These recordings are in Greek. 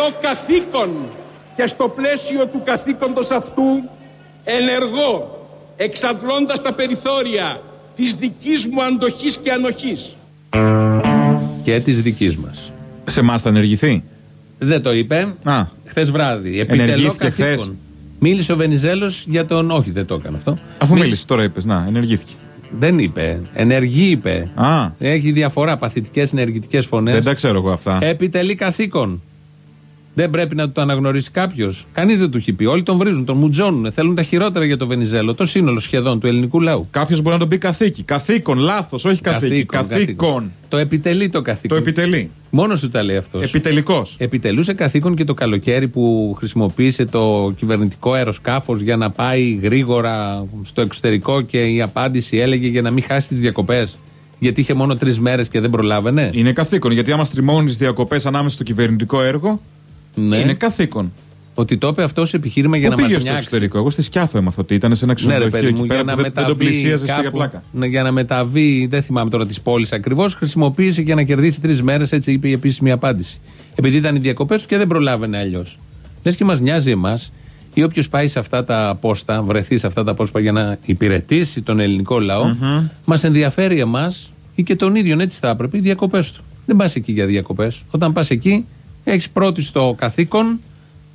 επιτελώ καθήκον και στο πλαίσιο του καθήκοντος αυτού ενεργώ εξαντλώντας τα περιθώρια της δικής μου αντοχής και ανοχής. Και της δικής μας. Σε εμάς θα ενεργηθεί; Δεν το είπε. Α. Χθες βράδυ. Επιτελώ Ενεργήθηκε καθήκον. χθες; Μίλησε ο Βενιζέλος για τον. Όχι, δεν το έκανε αυτό. Αφού μίλησε, τώρα είπες. Να, ενεργήθηκε. Δεν είπε. Ενεργή είπε. Α. Έχει διαφορά. Παθητικές ενεργητικές φωνές. Δεν τα ξέρω εγώ αυτά. Επιτελεί καθήκον. Δεν πρέπει να το αναγνωρίσει κάποιος. Κανείς δεν του έχει πει. Όλοι τον βρίζουν, τον μουτζώνουν. Θέλουν τα χειρότερα για το Βενιζέλο. Το σύνολο σχεδόν του ελληνικού λαού. Κάποιος μπορεί να τον πει καθήκη. Καθήκον, λάθος, όχι καθήκη. Καθήκον. Το επιτελεί το Το καθήκον. επιτελεί. Μόνος του τα λέει αυτός. Επιτελικός. Επιτελούσε καθήκον και το καλοκαίρι που χρησιμοποίησε το κυβερνητικό αεροσκάφος για να πάει γρήγορα στο εξωτερικό και η απάντηση έλεγε για να μην χάσει τις διακοπές. Γιατί είχε μόνο τρεις μέρες και δεν προλάβαινε. Είναι καθήκον. Γιατί άμα στριμώνεις διακοπές ανάμεσα στο κυβερνητικό έργο, Ναι. είναι καθήκον. Ότι το είπε αυτό σε επιχείρημα για Πού να μας πήγε στο νιάξει. εξωτερικό; Εγώ στη Σκιάθο έμαθα ότι ήταν σε ένα Ναι, ρε ξενοδοχείο παιδί εκεί μου, πέρα για που να δεν, δεν τον μεταβεί. πλησίαζες για κάπου- πλάκα. Ναι, για να μεταβεί, δεν θυμάμαι τώρα τις πόλεις ακριβώς, χρησιμοποίησε για να κερδίσει τρεις μέρες, έτσι είπε η επίσημη απάντηση. Επειδή ήταν οι διακοπές του και δεν προλάβαινε αλλιώς. Λες και μας νοιάζει εμάς ή όποιος πάει σε αυτά τα πόστα, βρεθεί σε αυτά τα πόστα για να υπηρετήσει τον ελληνικό λαό, μας ενδιαφέρει εμάς ή και τον ίδιο έτσι θα έπρεπε οι διακοπές του. Δεν πας εκεί για διακοπές. Όταν πας εκεί, έχεις πρώτη στο καθήκον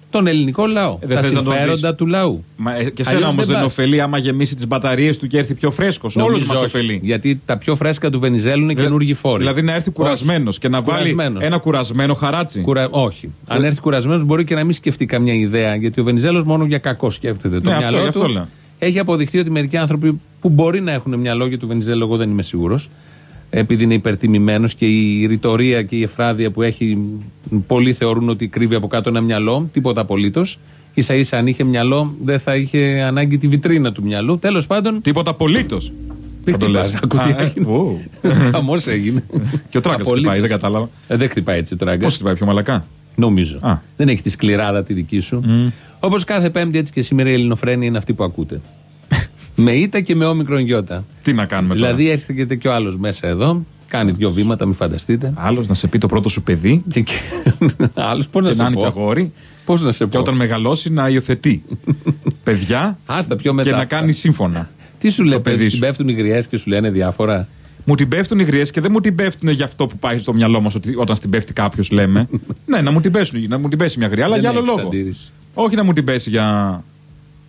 τον ελληνικό λαό. Ε, δεν τα θες να τον συμφέροντα δεις. του λαού. Μα, ε, και Αλλιώς σένα όμως δεν πας. ωφελεί άμα γεμίσει τις μπαταρίες του και έρθει πιο φρέσκος. Όλους Νομίζω μας όχι. ωφελεί. Γιατί τα πιο φρέσκα του Βενιζέλου είναι καινούργιοι φόροι. Δηλαδή να έρθει κουρασμένος και να βάλει Κουρασμένος. ένα κουρασμένο χαράτσι. Κουρα... Όχι. Αν έρθει κουρασμένος, μπορεί και να μην σκεφτεί καμιά ιδέα. Γιατί ο Βενιζέλος μόνο για κακό σκέφτεται. Το Ναι, αυτό- μυαλό γι' αυτό του λέω. έχει αποδειχθεί ότι μερικοί άνθρωποι που μπορεί να έχουν μυαλό για του Βενιζέλο, εγώ δεν είμαι σίγουρος, επειδή είναι υπερτιμημένος και η ρητορία και η εφράδια που έχει, πολλοί θεωρούν ότι κρύβει από κάτω ένα μυαλό, τίποτα απολύτως. σα ίσα αν είχε μυαλό, δεν θα είχε ανάγκη τη βιτρίνα του μυαλού. Τέλος πάντων. Τίποτα απολύτως. Μην Θα το χτυπάς, λες. άκου τι Α, ε, έγινε. ου. Χαμός έγινε. Και ο τράγκα Απολύτως. χτυπάει, δεν κατάλαβα. Ε, δεν χτυπάει έτσι ο τράγκα. Πώς χτυπάει πιο μαλακά; Νομίζω. Α. Δεν έχει τη σκληράδα τη δική σου. Όπως κάθε Πέμπτη, έτσι και σήμερα η Ελληνοφρένεια είναι αυτή που ακούτε. Με ήττα και με όμικρον γιώτα. Τι να κάνουμε τώρα; Δηλαδή έρχεται και ο άλλος μέσα εδώ, κάνει δύο βήματα, μην φανταστείτε. Άλλος να σε πει το πρώτο σου παιδί; Και, και... άλλος πώς να και σε να είναι και πω; αγόρι. Πώς να σε Και πω; όταν μεγαλώσει να υιοθετεί παιδιά Άστα πιο και μετά. να κάνει σύμφωνα. Τι σου λέει, παιδί παιδί, σου. πέφτουν οι γριές και σου λένε διάφορα; Μου την πέφτουν οι γριές και δεν μου την πέφτουν για αυτό που πάει στο μυαλό μας όταν στην πέφτει κάποιος, λέμε. ναι, να μου την πέσουν, να μου την πέσει μια γριά, αλλά Δεν για άλλο έχεις λόγο. αντίρρηση. Όχι να μου την πέσει για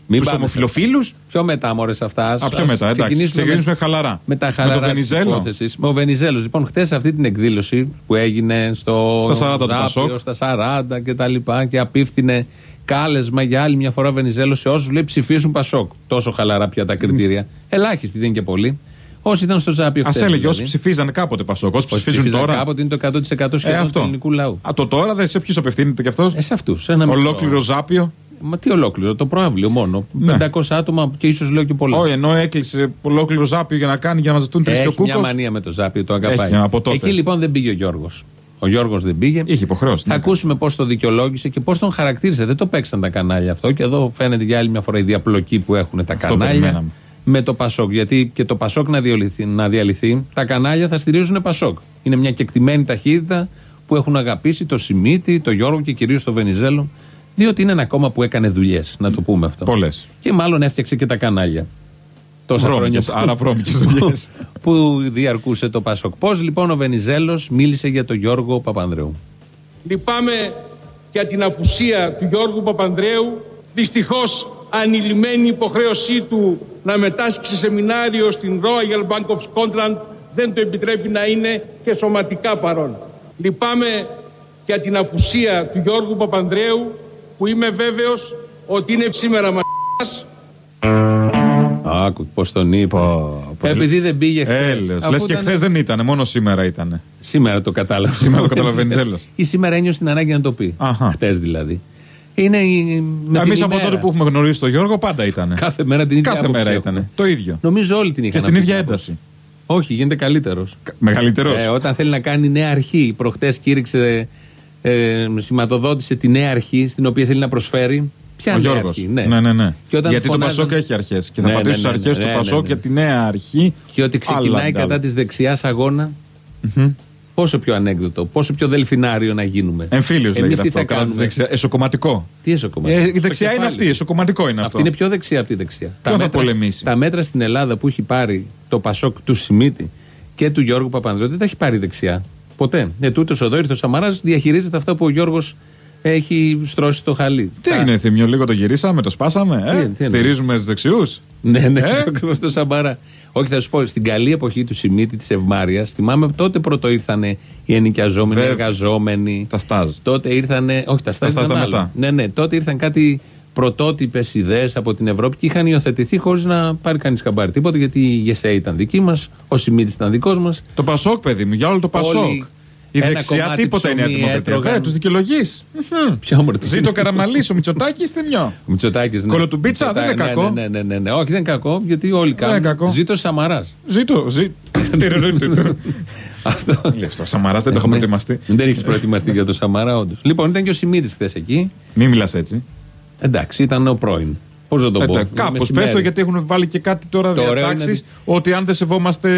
Μην τους πάμε σε ομοφιλοφίλους; αυτά. Πιο μετά, μωρέ, σε αυτά. Ας- Α, πιο ας μετά, εντάξει. ξεκινήσουμε Ξεκινήσουμε με- χαλαρά. Με τα Με χαλαρά το της Βενιζέλο. υπόθεσης. Με ο Βενιζέλος. Λοιπόν, χθες αυτή την εκδήλωση που έγινε στο Στα 40 του Ζάπιο, Πασόκ. στα 40 και τα λοιπά και απίφθινε κάλεσμα για άλλη μια φορά Βενιζέλος σε όσους λέει ψηφίσουν Πασόκ. Τόσο χαλαρά πια τα κριτήρια. Ελάχιστοι δεν είναι και πολλοί. Όσοι ήταν στο Ζάπιο Α χθες, έλεγε δηλαδή. όσοι ψηφίζανε κάποτε Πασόκ. Όσοι Όσοι ψηφίζουν ψήφιζαν τώρα. Κάποτε είναι το 100% σχεδόν Ε, του αυτό. ελληνικού λαού. Α, το τώρα δεν σε ποιους απευθύνεται κι αυτός; Ε, σε αυτούς. Ένα μικρό. Ολόκληρο ζάπιο. Μα τι ολόκληρο, το προάβλιο μόνο. Ναι. 500 άτομα και ίσως λέω και πολλά. Όχι, ενώ έκλεισε ολόκληρο ζάπιο για να κάνει για να μαζευτούν τρεις και ο Έχει μια κούκο. μανία με το Ζάπιο, το αγαπάει. Έχει, από τότε. Εκεί λοιπόν δεν πήγε ο Γιώργος. Ο Γιώργος δεν πήγε. Είχε υποχρεώσει. Θα ναι. ακούσουμε πώς το δικαιολόγησε και πώς τον χαρακτήρισε. Δεν το παίξαν τα κανάλια αυτό και εδώ φαίνεται για άλλη μια φορά η διαπλοκή που έχουν τα Αυτό κανάλια περιμέναμε. με το Πασόκ. Γιατί και το Πασόκ να διαλυθεί, να διαλυθεί, τα κανάλια θα στηρίζουν Πασόκ. Είναι μια κεκτημένη ταχύτητα που έχουν αγαπήσει το Σιμίτη, το Γιώργο και κυρίως το Βενιζέλο. Διότι είναι ένα κόμμα που έκανε δουλειές, να το πούμε αυτό. Πολλές. Και μάλλον έφτιαξε και τα κανάλια. Τόσα Βρώμικες, χρόνια άρα βρώμικες δουλειές. που διαρκούσε το Πασόκ. Πώς λοιπόν ο Βενιζέλος μίλησε για τον Γιώργο Παπανδρέου; Λυπάμαι για την απουσία του Γιώργου Παπανδρέου. Δυστυχώς ανηλυμένη υποχρέωσή του να μετάσχει σε σεμινάριο στην Royal Bank of Scotland δεν το επιτρέπει να είναι και σωματικά παρόν. Λυπάμαι για την απουσία του Γιώργου Παπανδρέου που είμαι βέβαιος ότι είναι σήμερα μας Άκου πώς τον είπα. Επειδή δεν πήγε χθες. Έλεος. Λες και χθες δεν ήταν, μόνο σήμερα ήταν. Σήμερα το κατάλαβα. Σήμερα το κατάλαβε Βενιζέλος. Ή σήμερα ένιωσε την ανάγκη να το πει. Αχα. Χθες δηλαδή. Είναι η- με την Εμεί από ημέρα. τότε που έχουμε γνωρίσει τον Γιώργο πάντα ήταν. Κάθε μέρα την ίδια Κάθε άποψη μέρα έχουμε. ήταν. Το ίδιο. Νομίζω όλοι την είχαν. Και στην αυτή ίδια την άποψη. ένταση. Όχι, γίνεται καλύτερος. Μεγαλύτερος. Ε, όταν θέλει να κάνει νέα αρχή. Προχτές κήρυξε, ε, σηματοδότησε τη νέα αρχή στην οποία θέλει να προσφέρει. Ποια Ο νέα Γιώργος. αρχή, Ναι. ναι, ναι. Και όταν Γιατί φωνάζαν- το Πασόκ έχει αρχές. Και θα Ναι, πατήσεις ναι, τις ναι, αρχές ναι, του ναι, Πασόκ ναι. για τη νέα αρχή. Και ότι ξεκινάει Άλλα, κατά άλλα. της δεξιάς αγώνα. Πόσο πιο ανέκδοτο, πόσο πιο δελφινάριο να γίνουμε. Εμφύλιος Εμείς λέγεται τι αυτό. θα Καλά, κάνουμε; δεξιά. Εσωκομματικό. Τι εσωκομματικό; Ε, η Στο δεξιά είναι κεφάλι. αυτή. Εσωκομματικό είναι αυτό. Αυτή είναι πιο δεξιά από τη δεξιά. Ποιον θα πολεμήσει; τα μέτρα στην Ελλάδα που έχει πάρει το Πασόκ του Σιμίτη και του Γιώργου Παπανδρέου δεν τα έχει πάρει δεξιά. Ποτέ. Ε, τούτος εδώ ήρθε ο Σαμαράς, διαχειρίζεται αυτά που ο Γιώργος έχει στρώσει το χαλί. Τι Τα- έγινε, Θημιό, λίγο το γυρίσαμε, το σπάσαμε. Τι- Ε; τι εννοεί; Στηρίζουμε του δεξιούς; Ναι, ναι, Ε; το ακριβώς το Σαμαρά. Όχι, θα σου πω, στην καλή εποχή του Σιμίτη, της Ευμάρεια, θυμάμαι τότε πρώτο ήρθαν οι ενοικιαζόμενοι, οι Βέβαια. εργαζόμενοι. Τα στάζ. Τότε ήρθαν. Όχι, τα στάζ στάζ ήταν τα άλλο. μετά. Ναι, ναι. Τότε ήρθαν κάτι πρωτότυπες ιδέες από την Ευρώπη και είχαν υιοθετηθεί χωρίς να πάρει κανείς χαμπάρι τίποτα γιατί η ΓΕΣΕ ήταν δική μας, ο Σιμίτης ήταν δικός μας. Το Πασόκ, παιδί μου, για όλο το Πασόκ. Η ένα δεξιά κομμάτι τίποτα είναι η ψωμί Δημοκρατία. έτρωγαν. Ε, τους δικαιολογείς. Ποιο όμορφο. Ζήτω Καραμαλή, ο Μητσοτάκης θεμιό. Μητσοτάκης, ναι. Κολοτουμπίτσα, δεν είναι Ναι, κακό. Ναι, ναι, ναι, ναι. Όχι, δεν είναι κακό, γιατί όλοι κάνουν. κακό. Ζήτω Σαμαράς. Ζήτω, ζήτω. Αυτό. Λες, το Σαμαράς δεν το έχουμε Ναι. ετοιμαστεί. Δεν έχεις προετοιμαστεί για το Σαμαρά, όντως. Λοιπόν, ήταν και ο Σιμίτης χθες εκεί. Μην μιλάς έτσι. Εντάξει, ήταν ο πρώην. Πώς να το πω; Κάπως Μεσημέρι. πες το γιατί έχουν βάλει και κάτι τώρα Το ωραίο διατάξεις είναι ότι αν δεν σεβόμαστε.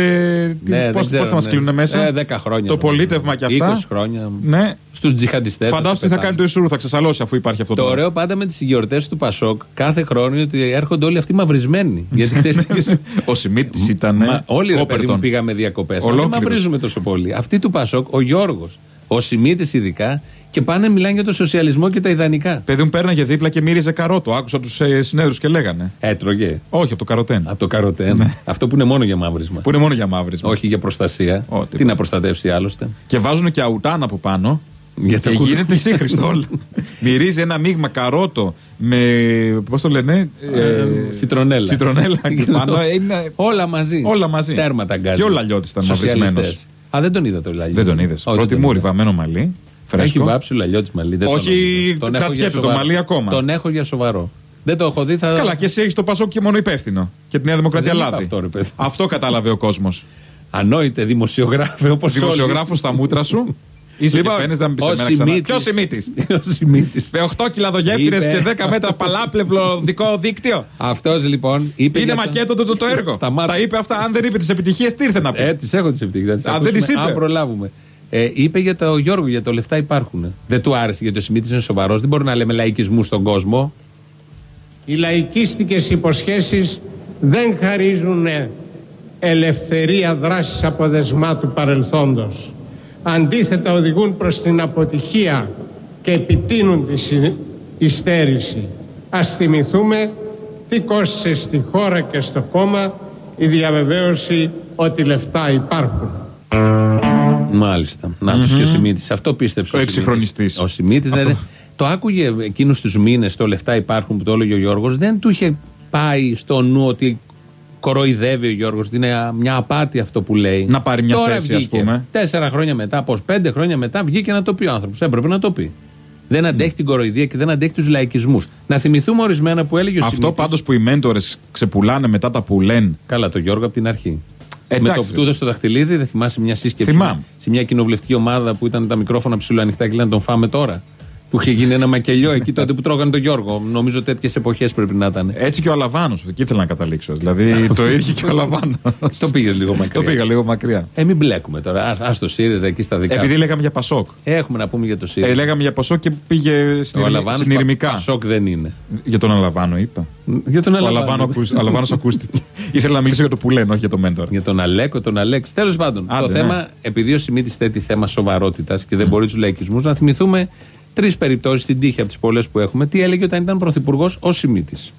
Ναι, δεν Πώ ξέρω, θα μας ναι. κλείνουν μέσα; Ε, 10 χρόνια. Το νομίζω. πολίτευμα και αυτά. 20 χρόνια. Ναι. Στους τζιχαντιστές. Φαντάζομαι τι θα κάνει το Ισούρου, θα ξεσαλώσει αφού υπάρχει αυτό Το το. ωραίο πάντα με τις γιορτές του Πασόκ κάθε χρόνο είναι ότι έρχονται όλοι αυτοί μαυρισμένοι. Γιατί χθες Ο Σιμίτης ήταν. Μα, όλοι ρε παιδί μου Κόπερτον. πήγαμε διακοπές. Δεν Ολόκληρος. μαυρίζουμε τόσο πολύ. Αυτοί του Πασόκ, ο Γιώργος, ο Σιμίτης ειδικά, και πάνε μιλάνε για το σοσιαλισμό και τα ιδανικά. Παιδί μου πέρναγε δίπλα και μύριζε καρότο. Άκουσα τους ε, συνέδρου και λέγανε. Έτρωγε Όχι, από το καροτέν. από το καροτέν. Αυτό που είναι μόνο για μαύρισμα. Που είναι μόνο για μαύρισμα. Όχι για προστασία. Ω, Τι τίποτα. να προστατεύσει άλλωστε. Και βάζουν και αουτάν από πάνω. Για το και κούτο. γίνεται σύγχρηστο όλο. Μυρίζει ένα μείγμα καρότο με. Πώς το λένε. ε, Σιτρονέλα. Σιτρονέλα και πάνω. ε, είναι- Όλα μαζί. Όλα μαζί. Τέρμα τα γκάζι. Και ο Λαλιώτης ήταν Σοσιαλιστές. Μαυρισμένος. Α, δεν τον είδα το Λαλιώτη. Δεν τον είδες. Όχι, Πρώτη δεν τον μούρη, είδα. βαμμένο μαλλί. Έχει Φρέσκο. βάψει ο Λαλιώτη μαλλί. Δεν Όχι, τον νομίζω. Τον έχω κρατιέται για το σοβαρό. μαλλί ακόμα. Τον έχω για σοβαρό. Δεν το έχω δει. Θα... Καλά, και εσύ έχεις το Πασόκ και μόνο υπεύθυνο. Και τη Νέα Δημοκρατία Δεν είπα λάδι. αυτό, ρε παιδί. Αυτό κατάλαβε ο κόσμος. Ανόητε δημοσιογράφε όπως Δημοσιογράφος στα μούτρα σου. Είσαι Λοιπόν, και φαίνεσαι να μην πεις ο εμένα ξανά. Σιμίτης- Ποιος Σιμίτης; Ο Σιμίτης. Με 8 κιλαδογέφυρες Είπε- και 10 μέτρα παλάπλευλο δικό δίκτυο. Αυτός λοιπόν είπε. Είναι για το- μακέτο το, το έργο. Σταμάτα. Τα είπε αυτά. Αν δεν είπε τις επιτυχίες, τι ήρθε να πει; Ε, τις έχω τις επιτυχίες. Α, δεν τις είπε. Αν προλάβουμε. Ε, είπε για το Γιώργο, για το λεφτά υπάρχουν. Δεν του άρεσε γιατί ο Σιμίτης είναι σοβαρός. Δεν μπορεί να λέμε λαϊκισμού στον κόσμο. Οι λαϊκίστικες υποσχέσεις δεν χαρίζουν ελευθερία δράσης αποδεσμά του παρελθόντος. Αντίθετα οδηγούν προς την αποτυχία και επιτείνουν τη συ- υστέρηση. Ας θυμηθούμε τι κόστησε στη χώρα και στο κόμμα η διαβεβαίωση ότι λεφτά υπάρχουν. Μάλιστα. Να τους και ο Σιμίτης. Αυτό πίστεψε. Ο Σιμίτης. εξυγχρονιστής. Ο Σιμίτης. Αυτό. Το άκουγε εκείνους τους μήνες το λεφτά υπάρχουν που το έλεγε ο Γιώργος. Δεν του είχε πάει στο νου ότι κοροϊδεύει ο Γιώργος. Ότι είναι μια απάτη αυτό που λέει. Να πάρει μια Τώρα θέση, ας βγήκε. πούμε. Τέσσερα χρόνια μετά, πώς πέντε χρόνια μετά, βγήκε να το πει ο άνθρωπος. Έπρεπε να το πει. Δεν αντέχει την κοροϊδία και δεν αντέχει τους λαϊκισμούς. Να θυμηθούμε ορισμένα που έλεγε ο Αυτό Σιμίτης. πάντως που οι μέντορες ξεπουλάνε μετά τα που λένε. Καλά, το Γιώργο από την αρχή. Εντάξει, με το που του έδωσε το δαχτυλίδι, δεν θυμάσαι μια σύσκεψη. Θυμάμαι. Σε μια κοινοβουλευτική ομάδα που ήταν τα μικρόφωνα ψηλού ανοιχτά και λένε να τον φάμε τώρα. Που είχε γίνει ένα μακελιό εκεί τότε που τρώγανε τον Γιώργο. Νομίζω τέτοιες εποχές πρέπει να ήταν. Έτσι και ο Αλαβάνος. Εκεί ήθελα να καταλήξω. Δηλαδή το ίδιο και ο Αλαβάνος. Το πήγες λίγο μακριά. Το πήγα λίγο μακριά. Ε, μην μπλέκουμε τώρα. Α ας το ΣΥΡΙΖΑ εκεί στα δικά. Επειδή του. λέγαμε για Πασόκ. Έχουμε να πούμε για το ΣΥΡΙΖΑ. Ε, λέγαμε για Πασόκ και πήγε ο Αλαβάνος συνειρημικά. Πασόκ δεν είναι. Για τον Αλαβάνο είπα. Για τον Ο Αλαβάνο. Αλαβάνο ακούς- ο Αλαβάνος ακούστηκε. Ήθελα να μιλήσω για το που λένε, όχι για το μέντορ. Για τον Αλέκο, τον Αλέξη. Τέλος πάντων, Άντε, το ναι. θέμα, επειδή ο Σιμίτης θέτει θέμα σοβαρότητας και δεν μπορεί τους λαϊκισμούς, να θυμηθούμε τρεις περιπτώσεις στην τύχη από τις πολλές που έχουμε. Τι έλεγε όταν ήταν πρωθυπουργός ο Σιμίτης;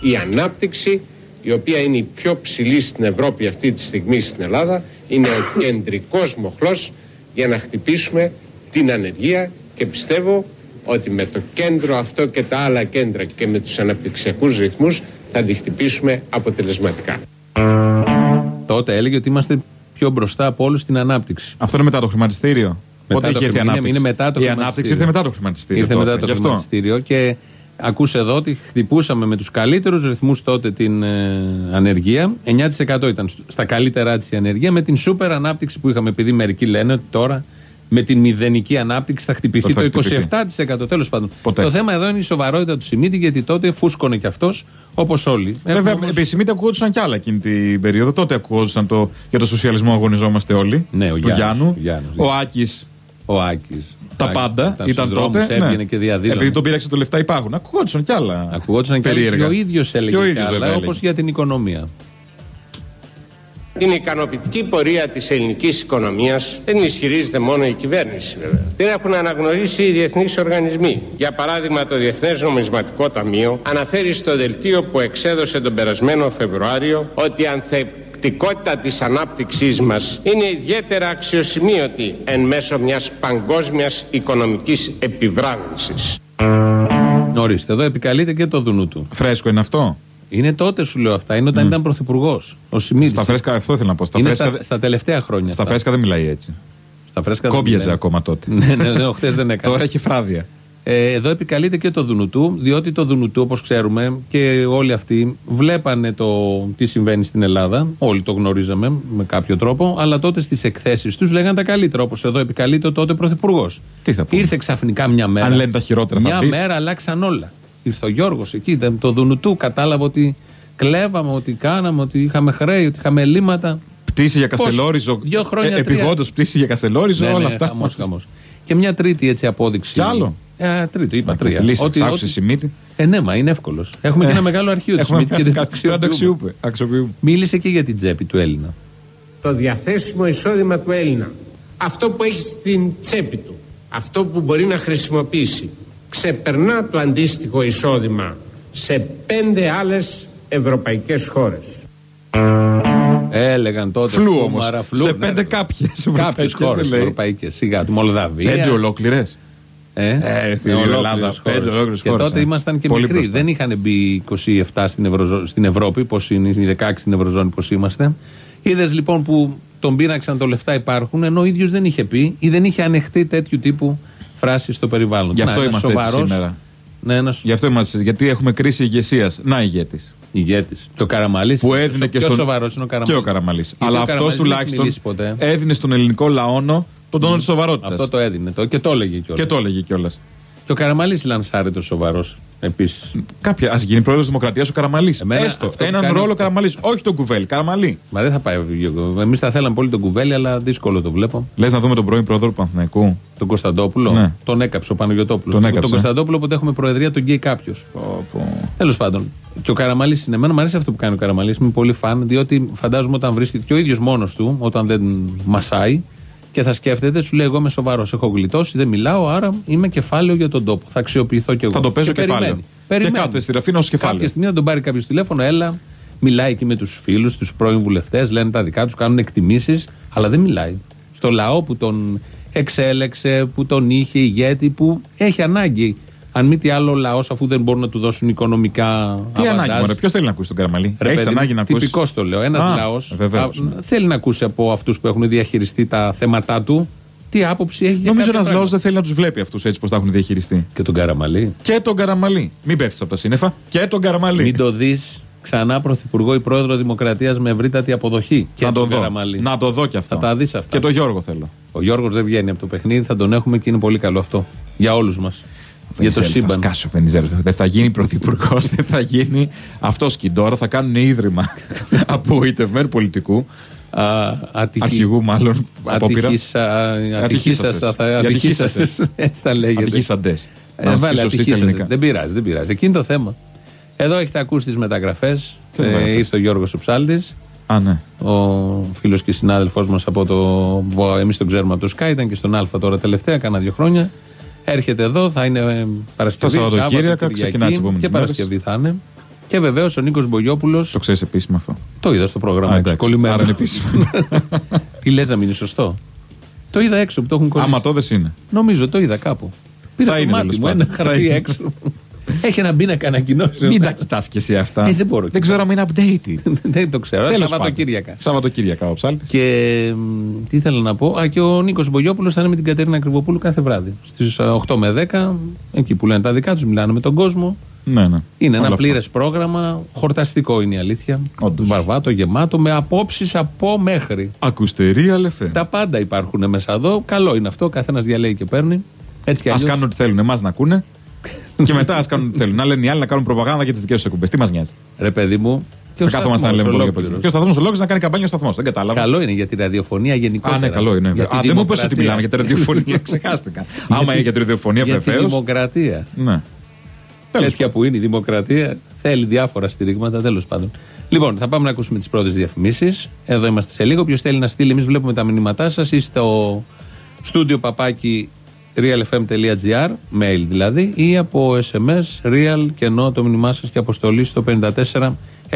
Η ανάπτυξη, η οποία είναι η πιο ψηλή στην Ευρώπη αυτή τη στιγμή στην Ελλάδα, είναι ο κεντρικός μοχλός για να χτυπήσουμε την ανεργία και πιστεύω ότι με το κέντρο αυτό και τα άλλα κέντρα και με τους αναπτυξιακούς ρυθμούς θα τη χτυπήσουμε αποτελεσματικά. Τότε έλεγε ότι είμαστε πιο μπροστά από όλους στην ανάπτυξη. Αυτό είναι μετά το χρηματιστήριο. Πότε το είχε έρθει η χρημα- ανάπτυξη; είναι μετά το η χρηματιστήριο. ανάπτυξη ήρθε μετά το χρηματιστήριο. Ήρθε τότε. μετά το Γι' αυτό. χρηματιστήριο και ακούσε εδώ ότι χτυπούσαμε με τους καλύτερους ρυθμούς τότε την ε, ανεργία. 9% ήταν στ- στα καλύτερά της η ανεργία με την σούπερ ανάπτυξη που είχαμε. Επειδή μερικοί λένε ότι τώρα με την μηδενική ανάπτυξη θα χτυπηθεί Θα το χτυπηθεί. 27%. Τέλος πάντων. Ποτέ. Το θέμα εδώ είναι η σοβαρότητα του Σιμίτη, γιατί τότε φούσκωνε κι αυτός, όπως όλοι. Βέβαια, Έχουμε όμως- επί Σιμίτη ακούγονταν κι άλλα εκείνη την περίοδο. Τότε ακούγονταν το, για το σοσιαλισμό αγωνιζόμαστε όλοι. Ναι, ο του Γιάννους, Γιάννου. ο Γιάννους. Ο Άκης. Ο Άκης. Τα πάντα ήταν, τότε. Έβγαινε ναι. και διαδήλωνε. Επειδή τον πήραξε το λεφτά υπάρχουν. Ακούγονταν κι άλλα. Ακουγόντουσαν και, άλλοι και περίεργα. ο ίδιος Και ο έλεγε κι ίδιος άλλα, βέβαια όπως έλεγε. για την οικονομία. Την ικανοποιητική πορεία της ελληνικής οικονομίας δεν ισχυρίζεται μόνο η κυβέρνηση βέβαια. Την έχουν αναγνωρίσει οι διεθνείς οργανισμοί. Για παράδειγμα το Διεθνές Νομισματικό Ταμείο αναφέρει στο δελτίο που εξέδωσε τον περασμένο Φεβρουάριο ότι η ανθεκτικότητα της ανάπτυξής μας είναι ιδιαίτερα αξιοσημείωτη εν μέσω μιας παγκόσμιας οικονομικής επιβράδυνσης. Ορίστε, εδώ επικαλείται και το δουνού του. Φρέσκο είναι αυτό; Είναι τότε σου λέω αυτά, είναι όταν ήταν πρωθυπουργός. Ο Σιμίτης. Στα φρέσκα, αυτό ήθελα να πω. Στα είναι φρέσκα, στα, στα τελευταία χρόνια. στα αυτά. φρέσκα δεν μιλάει έτσι. Στα φρέσκα δεν Κόμπιαζε μιλάει. ακόμα τότε. ναι, ναι, ναι, χθε δεν έκανε. Τώρα έχει φράδια. Ε, εδώ επικαλείται και το Δουνουτού, διότι το Δουνουτού, όπως ξέρουμε, και όλοι αυτοί βλέπανε το τι συμβαίνει στην Ελλάδα. Όλοι το γνωρίζαμε με κάποιο τρόπο, αλλά τότε στις εκθέσεις τους λέγανε τα καλύτερα. Όπως εδώ επικαλείται ο τότε Πρωθυπουργός. Τι θα πούμε; Ήρθε ξαφνικά μια μέρα. Αν λένε τα χειρότερα θα Μια μπεις. μέρα αλλάξαν όλα. Ήρθε ο Γιώργος εκεί, ήταν το Δουνουτού, κατάλαβε ότι κλέβαμε, ότι κάναμε, ότι είχαμε χρέη, ότι είχαμε ελλείμματα. Πτήση για Πώς, Καστελόριζο. δύο χρόνια, τρία. Επιγόντως πτήση για Καστελόριζο, Ναι, όλα ναι, αυτά. χαμός, χαμός. Και μια τρίτη έτσι απόδειξη. Κι άλλο. Ε, τρίτη, είπα Μα, τρία. τη λύση, Ότι- άκουσε ότι- Σιμίτη. Ε, ναι, μα είναι εύκολο. Έχουμε και ένα μεγάλο αρχείο της Έχουμε Σιμίτη και δεν το κάτι- πρέπει να το αξιοποιούμε. αξιοποιούμε. αξιοποιούμε. Μίλησε και για την τσέπη του Έλληνα. το διαθέσιμο εισόδημα του Έλληνα. Αυτό που έχει στην τσέπη του. Αυτό που μπορεί να χρησιμοποιήσει. Ξεπερνά το αντίστοιχο εισόδημα σε πέντε άλλες ευρωπαϊκές χώρες. Έλεγαν τότε. Φλού όμως. φούμαρα, φλού, Σε ναι, πέντε ναι. κάποιες Κάποιες χώρες ευρωπαϊκές. Σιγά, τη Μολδαβία. Πέντε ολόκληρες. Ε, Ε, στην με Ελλάδα, ολόκληρες πέντε χώρες. ολόκληρες Και χώρες, τότε ε. ήμασταν και Πολύ μικροί. μπροστά. Δεν είχαν μπει 27 στην, Ευρωζω- στην Ευρώπη, πώς είναι, οι 16 στην Ευρωζώνη, πώς είμαστε. Είδες λοιπόν που τον πείραξαν το λεφτά υπάρχουν, ενώ ο ίδιος δεν είχε πει ή δεν είχε ανεχτεί τέτοιου τύπου φράσει στο περιβάλλον. Γι' αυτό ένας είμαστε έτσι σοβαρός- σήμερα. Ναι, ένα Γι' αυτό είμαστε. Γιατί έχουμε κρίση ηγεσίας. Να ηγέτης. ηγέτης. Το Καραμαλής. Που έδινε και πιο στον. σοβαρός είναι ο Καραμαλή. Και ο Καραμαλής. Αλλά ο αυτό Καραμαλής δεν έχει τουλάχιστον μιλήσει ποτέ. έδινε στον ελληνικό λαό τον τόνο της σοβαρότητας. Αυτό το έδινε το, και το έλεγε κιόλας. Και το έλεγε κιόλας. Και ο Καραμαλής λανσάρει το σοβαρός επίσης. Κάποια. Α γίνει πρόεδρος Δημοκρατίας ο Καραμαλής. Εμένα Έστω. αυτό που Έναν κάνει- ρόλο Καραμαλής. Όχι τον κουβέλ. Καραμαλή. Μα δεν θα πάει. Εμείς θα θέλαμε πολύ τον κουβέλι, αλλά δύσκολο το βλέπω. Λες να δούμε τον πρώην πρόεδρο του Παναθηναϊκού. Τον Κωνσταντόπουλο. Ναι. Τον έκαψε ο Παναγιοτόπουλος. Τον Τον, έκαψε. Κωνσταντόπουλο που έχουμε προεδρία τον γκέι κάποιος. Τέλος πάντων. Και ο Καραμαλής είναι. Εμένα μου αρέσει αυτό που κάνει ο Καραμαλής. Είμαι πολύ φαν, διότι φαντάζομαι όταν βρίσκεται και ο ίδιος μόνος του, όταν δεν μασάει και θα σκέφτεται, σου λέει: Εγώ είμαι σοβαρός. Έχω γλιτώσει, δεν μιλάω, άρα είμαι κεφάλαιο για τον τόπο. Θα αξιοποιηθώ κι εγώ. Θα το παίζω Και κεφάλαιο. περιμένει. Και Περιμένει. κάθε στη Ραφίνα ως κεφάλαιο. Κάποια στιγμή θα τον πάρει κάποιος τηλέφωνο, έλα, μιλάει εκεί με τους φίλους, τους πρώην βουλευτές, λένε τα δικά τους, κάνουν εκτιμήσεις, αλλά δεν μιλάει. Στο λαό που τον εξέλεξε, που τον είχε ηγέτη, που έχει ανάγκη. Αν μη τι άλλο, ο λαός, αφού δεν μπορούν να του δώσουν οικονομικά. Τι αβαντάζ. ανάγκη, μωρέ, ποιος θέλει να ακούσει τον Καραμαλή; Ρε Έχεις παιδί μου, ανάγκη να ακούσεις; Τυπικός το λέω. Ένας Α, λαός βεβαίως, ναι. θέλει να ακούσει από αυτούς που έχουν διαχειριστεί τα θέματα του τι άποψη έχει για Νομίζω κάποια ένας λαός πράγματα. δεν θέλει να τους βλέπει αυτούς έτσι πώ τα έχουν διαχειριστεί. Και τον Καραμαλή. Και τον Καραμαλή. Μην πέφτεις από τα σύννεφα. Και τον Καραμαλή. Μην το δεις ξανά πρωθυπουργό ή πρόεδρο Δημοκρατίας με ευρύτατη αποδοχή. Και να το τον δω. Καραμαλή. Να το δω κι αυτό. Θα τα δεις αυτά. Και τον Γιώργο θέλω. Ο Γιώργος δεν βγαίνει από το παιχνίδι, θα τον έχουμε και είναι πολύ καλό αυτό. Για όλους μας. Για το Βενιζέλο, Θα σύμπαν. σκάσει ο Βενιζέλος. Δεν θα γίνει πρωθυπουργός, δεν θα γίνει αυτός σκιντόρα. Θα κάνουν ίδρυμα απογοητευμένου πολιτικού. Α, ατυχή- Αρχηγού, μάλλον. Απόπειρα. Ατυχήσα- Ατυχήσασες. ατυχήσαστα, θα- Οι ατυχήσασες. ατυχήσασες. Έτσι τα λέγεται. Ατυχήσαντες. Ε, βάλε ατυχήσασες. Δεν πειράζει, δεν πειράζει. Εκείνη το θέμα. Εδώ έχετε ακούσει τις μεταγραφές. Ποιο μεταγραφές; ήρθε ο Γιώργος ο Ψάλτης, Α, ναι. ο φίλος και συνάδελφός μας από το. Εμείς τον ξέρουμε από το Sky, ήταν και στον Α τώρα τελευταία, κάνα δύο χρόνια. Έρχεται εδώ, θα είναι ε, Παρασκευή. Τα Σαββατοκύριακα Σάββατο, ξεκινά Κυριακή τις επόμενες Και μέρες. Παρασκευή θα είναι. Και βεβαίως ο Νίκος Μπογιόπουλος. Το ξέρεις επίσημα αυτό. Το είδα στο πρόγραμμα Α, έξω, εντάξει. κολλημένο. Άρα είναι επίσημο. Ή λε να μην είναι σωστό. Το είδα έξω που το έχουν κολλήσει. Άμα το είναι. Νομίζω το είδα κάπου. Πήρα Θα το είναι, μάτι τέλος μου, πάντων. ένα Θα χαρτί είναι. έξω. Έχει ένα πίνακα ανακοινώσεων. Μην τα κοιτάς κι εσύ αυτά. Ε, δεν μπορώ. Δεν ξέρω αν είναι updated. Δεν το ξέρω. Τέλος Σαββατοκύριακα. πάντων. Σαββατοκύριακα ο ψάλτης. Και μ, τι ήθελα να πω. Α, και ο Νίκος Μπογιόπουλος θα είναι με την Κατερίνα Κρυβοπούλου κάθε βράδυ. Στις 8 με 10, εκεί που λένε τα δικά τους, μιλάνε με τον κόσμο. Ναι, ναι. Είναι Όλο ένα αυτό. πλήρες πρόγραμμα, χορταστικό είναι η αλήθεια. Όντως. Βαρβάτο, γεμάτο, με απόψεις από μέχρι. Ακουστερία λεφέ. Τα πάντα υπάρχουν μέσα εδώ. Καλό είναι αυτό. Καθένας διαλέγει και παίρνει. Έτσι κι Α αλλιώς. κάνουν ό,τι θέλουν, εμάς να ακούνε. Και μετά ας κάνουν ό,τι θέλουν. Να λένε οι άλλοι να κάνουν προπαγάνδα για τις δικές τους εκπομπές. Τι μας νοιάζει; Ρε παιδί μου. Και ο Θα κάθομαστε να σταθμός λέμε πολύ για ολόκληρος. Και ο σταθμός ολόκληρος να κάνει καμπάνια ο σταθμός. Δεν κατάλαβα. Καλό είναι για τη ραδιοφωνία γενικότερα. Α, ναι, καλό είναι. Για τη Α, δεν μου είπες ότι δημοκρατία. μιλάμε για τη ραδιοφωνία. Ξεχάστηκα. Άμα είναι για τη ραδιοφωνία, Για τη βεβαίως. δημοκρατία. Ναι. Τέλος Τέτοια που είναι η δημοκρατία θέλει διάφορα στηρίγματα, τέλος πάντων. Λοιπόν, θα πάμε να ακούσουμε τις πρώτες διαφημίσεις. Εδώ είμαστε σε λίγο. Ποιος θέλει να στείλει, εμείς βλέπουμε τα μηνύματά σας ή στο στούντιο παπάκι realfm.gr, mail δηλαδή, ή από SMS, real και ενώ το μήνυμά σας και αποστολή στο 54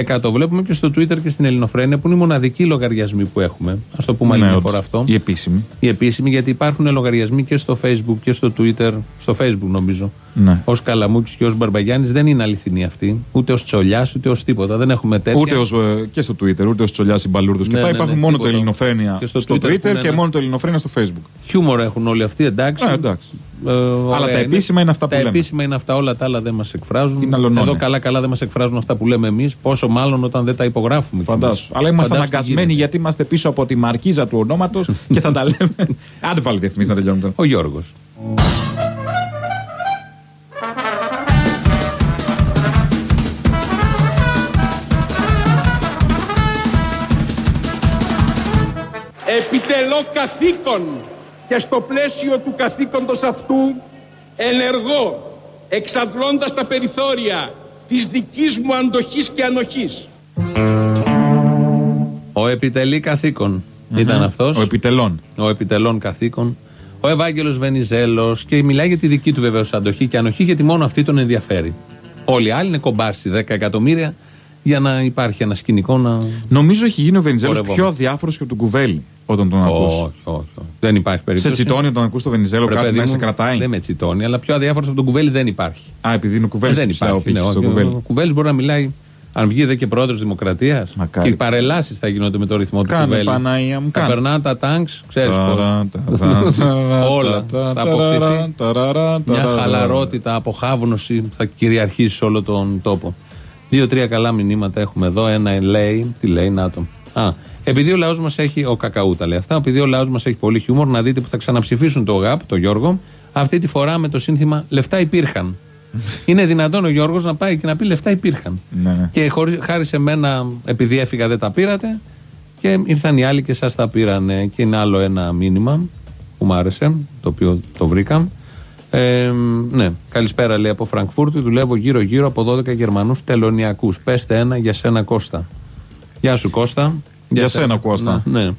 100. Βλέπουμε και στο Twitter και στην Ελληνοφρένεια που είναι οι μοναδικοί λογαριασμοί που έχουμε. Α το πούμε άλλη Ναι, μια όντως. φορά αυτό. Η επίσημη. Οι επίσημοι, γιατί υπάρχουν λογαριασμοί και στο Facebook και στο Twitter, στο Facebook νομίζω. Ναι. Ω Καλαμούκης και ως Μπαρμπαγιάννης δεν είναι αληθινοί αυτοί. Ούτε ως Τσολιάς, ούτε ως τίποτα. Δεν έχουμε τέτοια. Ούτε ως, ε, και στο Twitter, ούτε ως Τσολιάς ή Μπαλούρδο. και Ναι, αυτά ναι, υπάρχουν ναι, μόνο το τίποτα. Ελληνοφρένια Και στο στο, Twitter Twitter, που είναι και ένα- μόνο το Ελληνοφρένια στο Facebook. Χιούμορ έχουν όλοι αυτοί, εντάξει. Ε, εντάξει. Ε, ωραία τα επίσημα είναι αυτά που τα λέμε. επίσημα είναι αυτά, όλα τα άλλα δεν μας εκφράζουν. Είναι αλωνώνε. Εδώ καλά-καλά δεν μας εκφράζουν αυτά που λέμε εμείς, πόσο μάλλον όταν δεν τα υπογράφουμε. κι εμείς. Φαντάσου. Αλλά είμαστε Φαντάσου τι αναγκασμένοι γίνεται. γιατί είμαστε πίσω από τη μαρκίζα του ονόματος και θα τα λέμε. Άντε βάλει διαφημίσει να τελειώνουμε τώρα. Ο Γιώργος. επιτελώ καθήκον και στο πλαίσιο του καθήκοντος αυτού ενεργώ εξαντλώντας τα περιθώρια της δικής μου αντοχής και ανοχής. Ο επιτελεί καθήκον ήταν αυτός. Ο επιτελών. ο επιτελών καθήκον. Ο Ευάγγελος Βενιζέλος και μιλάει για τη δική του βεβαίως αντοχή και ανοχή, γιατί μόνο αυτή τον ενδιαφέρει. Όλοι οι άλλοι είναι κομπάρσι 10 εκατομμύρια για να υπάρχει ένα σκηνικό να. Νομίζω έχει γίνει ο Βενιζέλος Πορευόμαστε. πιο αδιάφορος και από τον Κουβέλη όταν τον ακούς. όχι, όχι, όχι. Δεν υπάρχει Σε περίπτωση. τσιτώνει όταν ακούς τον Βενιζέλο Ρε κάτι παιδί μέσα σε μου, κρατάει. Δεν με τσιτώνει, αλλά πιο αδιάφορος από τον κουβέλι δεν υπάρχει. Α, επειδή είναι ο Κουβέλης. δεν υπάρχει. ναι, στο όχι. Κουβέλη. ο κουβέλι μπορεί να μιλάει. Αν βγει δε και πρόεδρος Δημοκρατίας. Μακάρι. Και οι παρελάσεις θα γίνονται με το ρυθμό του Κάνε, κουβέλι. Παναγία μου, Θα κάνε. περνάνε τα τάγκ, ξέρεις πώς. Όλα. Θα αποκτηθεί μια χαλαρότητα, αποχάβνωση θα κυριαρχήσει σε όλο τον τόπο. Δύο-τρία καλά μηνύματα έχουμε εδώ. Ένα λέει, τι λέει, να το. Α, επειδή ο λαός μας έχει, ο Κακαούτα λέει αυτά, επειδή ο λαός μας έχει πολύ χιούμορ, να δείτε που θα ξαναψηφίσουν το ΓΑΠ, το Γιώργο, αυτή τη φορά με το σύνθημα Λεφτά υπήρχαν. Είναι δυνατόν ο Γιώργος να πάει και να πει Λεφτά υπήρχαν. Ναι, ναι. Και χωρίς, χάρη σε μένα, επειδή έφυγα, δεν τα πήρατε. Και ήρθαν οι άλλοι και εσά τα πήρανε. Και είναι άλλο ένα μήνυμα που μου άρεσε, το οποίο το βρήκα. Ε, ναι, καλησπέρα λέει από Φραγκφούρτη. Δουλεύω γύρω-γύρω από 12 Γερμανούς τελωνιακούς. Πέστε ένα για σένα Κώστα. Γεια σου Κώστα. Για σένα, Κώστα. Να, ναι.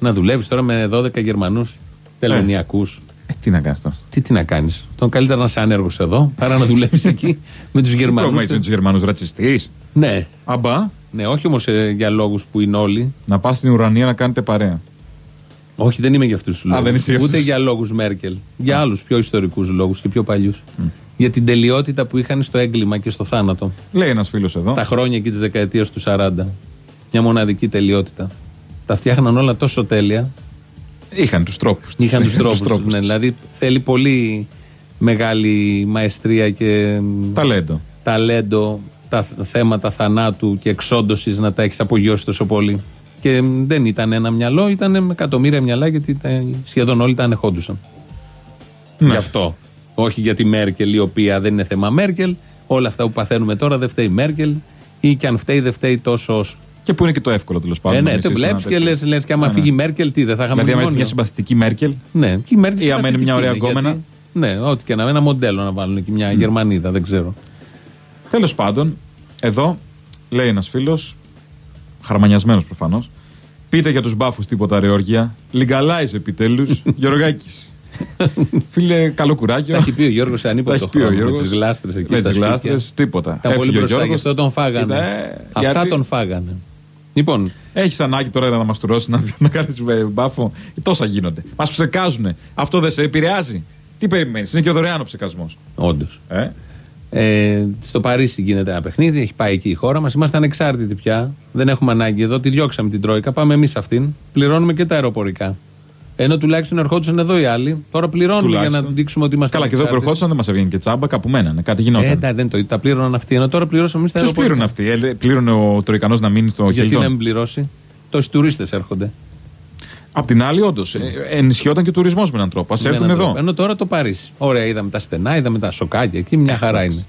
να δουλεύεις τώρα με 12 Γερμανούς τελωνιακούς. Ε, τι να κάνεις τώρα. Τι, τι να κάνεις. Τον καλύτερα να είσαι άνεργος εδώ παρά να δουλεύεις εκεί με τους Τι πρόβλημα Γερμανούς. έχεις με τους Γερμανούς ρατσιστής; Ναι, Αμπά, ναι, όχι όμως για λόγους που είναι όλοι. να πας στην ουρανία να κάνετε παρέα. Όχι, δεν είμαι για αυτούς τους Α, λόγους. δεν είσαι για Ούτε αυτούς. για λόγους Μέρκελ. Για άλλους πιο ιστορικούς λόγους και πιο παλιούς. Για την τελειότητα που είχαν στο έγκλημα και στο θάνατο. Λέει ένας φίλος εδώ. Στα χρόνια εκεί της δεκαετίας του 40. Μια μοναδική τελειότητα. Τα φτιάχναν όλα τόσο τέλεια. Είχαν τους τρόπους. Είχαν τους τρόπους. Ναι, δηλαδή θέλει πολύ μεγάλη μαεστρία και Ταλέντο. ταλέντο τα θ- θέματα θανάτου και εξόντωσης να τα έχεις απογειώσει τόσο πολύ. Και μ, δεν ήταν ένα μυαλό, ήταν με εκατομμύρια μυαλά γιατί τα- σχεδόν όλοι τα ανεχόντουσαν. Ναι. Γι' αυτό. Όχι για τη Μέρκελ, η οποία δεν είναι θέμα Μέρκελ. Όλα αυτά που παθαίνουμε τώρα δεν φταίει η Μέρκελ. Ή και αν φταίει, δεν φταίει τόσο όσο. Και που είναι και το εύκολο τέλος πάντων. Ε, να ναι, το μισήσεις βλέπεις ένα και τέτοιο. λες λες, και άμα Ναι, ναι. φύγει η Μέρκελ, τι δεν θα είχαμε Δηλαδή, άμα έρθει μνημόνιο. μια συμπαθητική Μέρκελ. Ναι, και η Μέρκελ Ή άμα είναι μια συμπαθητική ωραία είναι, γκόμενα. γιατί- Ναι, ό,τι και να είναι, ένα μοντέλο να βάλουν εκεί, μια Γερμανίδα, δεν ξέρω. Τέλος πάντων, εδώ λέει ένας φίλος, χαρμανιασμένο προφανώς, πείτε για τους μπάφους τίποτα, ρε Όργια. Λιγκαλάιζ επιτέλους, Γεωργάκης. Φίλε, καλό κουράγιο. Τα έχει πει ο Γιώργος σε Τα ανίποτο έχει πει ο χρόνο, με Γιώργος. τις γλάστρε εκεί Με στα τις σπίτια. γλάστρες, τίποτα. Ήταν πολύ Έφυγε ο μπροστά, γι' Γιώργος. αυτό τον φάγανε. Ε, Αυτά γιατί- τον φάγανε. Λοιπόν, Έχεις ανάγκη τώρα να μας τουρώσει να, να κάνεις μπάφο; Τόσα γίνονται. Μας ψεκάζουν. Αυτό δεν σε επηρεάζει. Τι περιμένεις, είναι και ο δωρεάν ο ψεκασμός. όντως. Ε; Ε, στο Παρίσι γίνεται ένα παιχνίδι, έχει πάει εκεί η χώρα μας. Είμαστε ανεξάρτητοι πια. Δεν έχουμε ανάγκη εδώ. Τη διώξαμε την Τρόικα. Πάμε εμείς αυτήν. Πληρώνουμε και τα αεροπορικά. Ενώ τουλάχιστον ερχόντουσαν εδώ οι άλλοι. Τώρα πληρώνουμε για να Τουλάχιστον. δείξουμε ότι είμαστε Καλά, και εδώ που ανεξάρτητοι. ερχόντουσαν δεν μας έβγαινε και τσάμπα, κάπου μένανε. Κάτι γινόταν. Ε, εντάξει, δεν το τα πλήρωναν αυτοί. Ενώ τώρα πληρώσαμε εμείς τα Ποιος αεροπορικά. πλήρωνε αυτοί, ε, πλήρωνε ο Τροϊκανός να μείνει στο Γιατί να Χιλτόν; μην πληρώσει. Τόσοι τουρίστες έρχονται. Απ' την άλλη, όντως, ενισχυόταν και ο τουρισμός με έναν τρόπο. Α Με έρθουν έναν εδώ. τρόπο. Ενώ τώρα το Παρίσι. Ωραία, είδαμε τα στενά, είδαμε τα σοκάκια εκεί, μια χαρά είναι.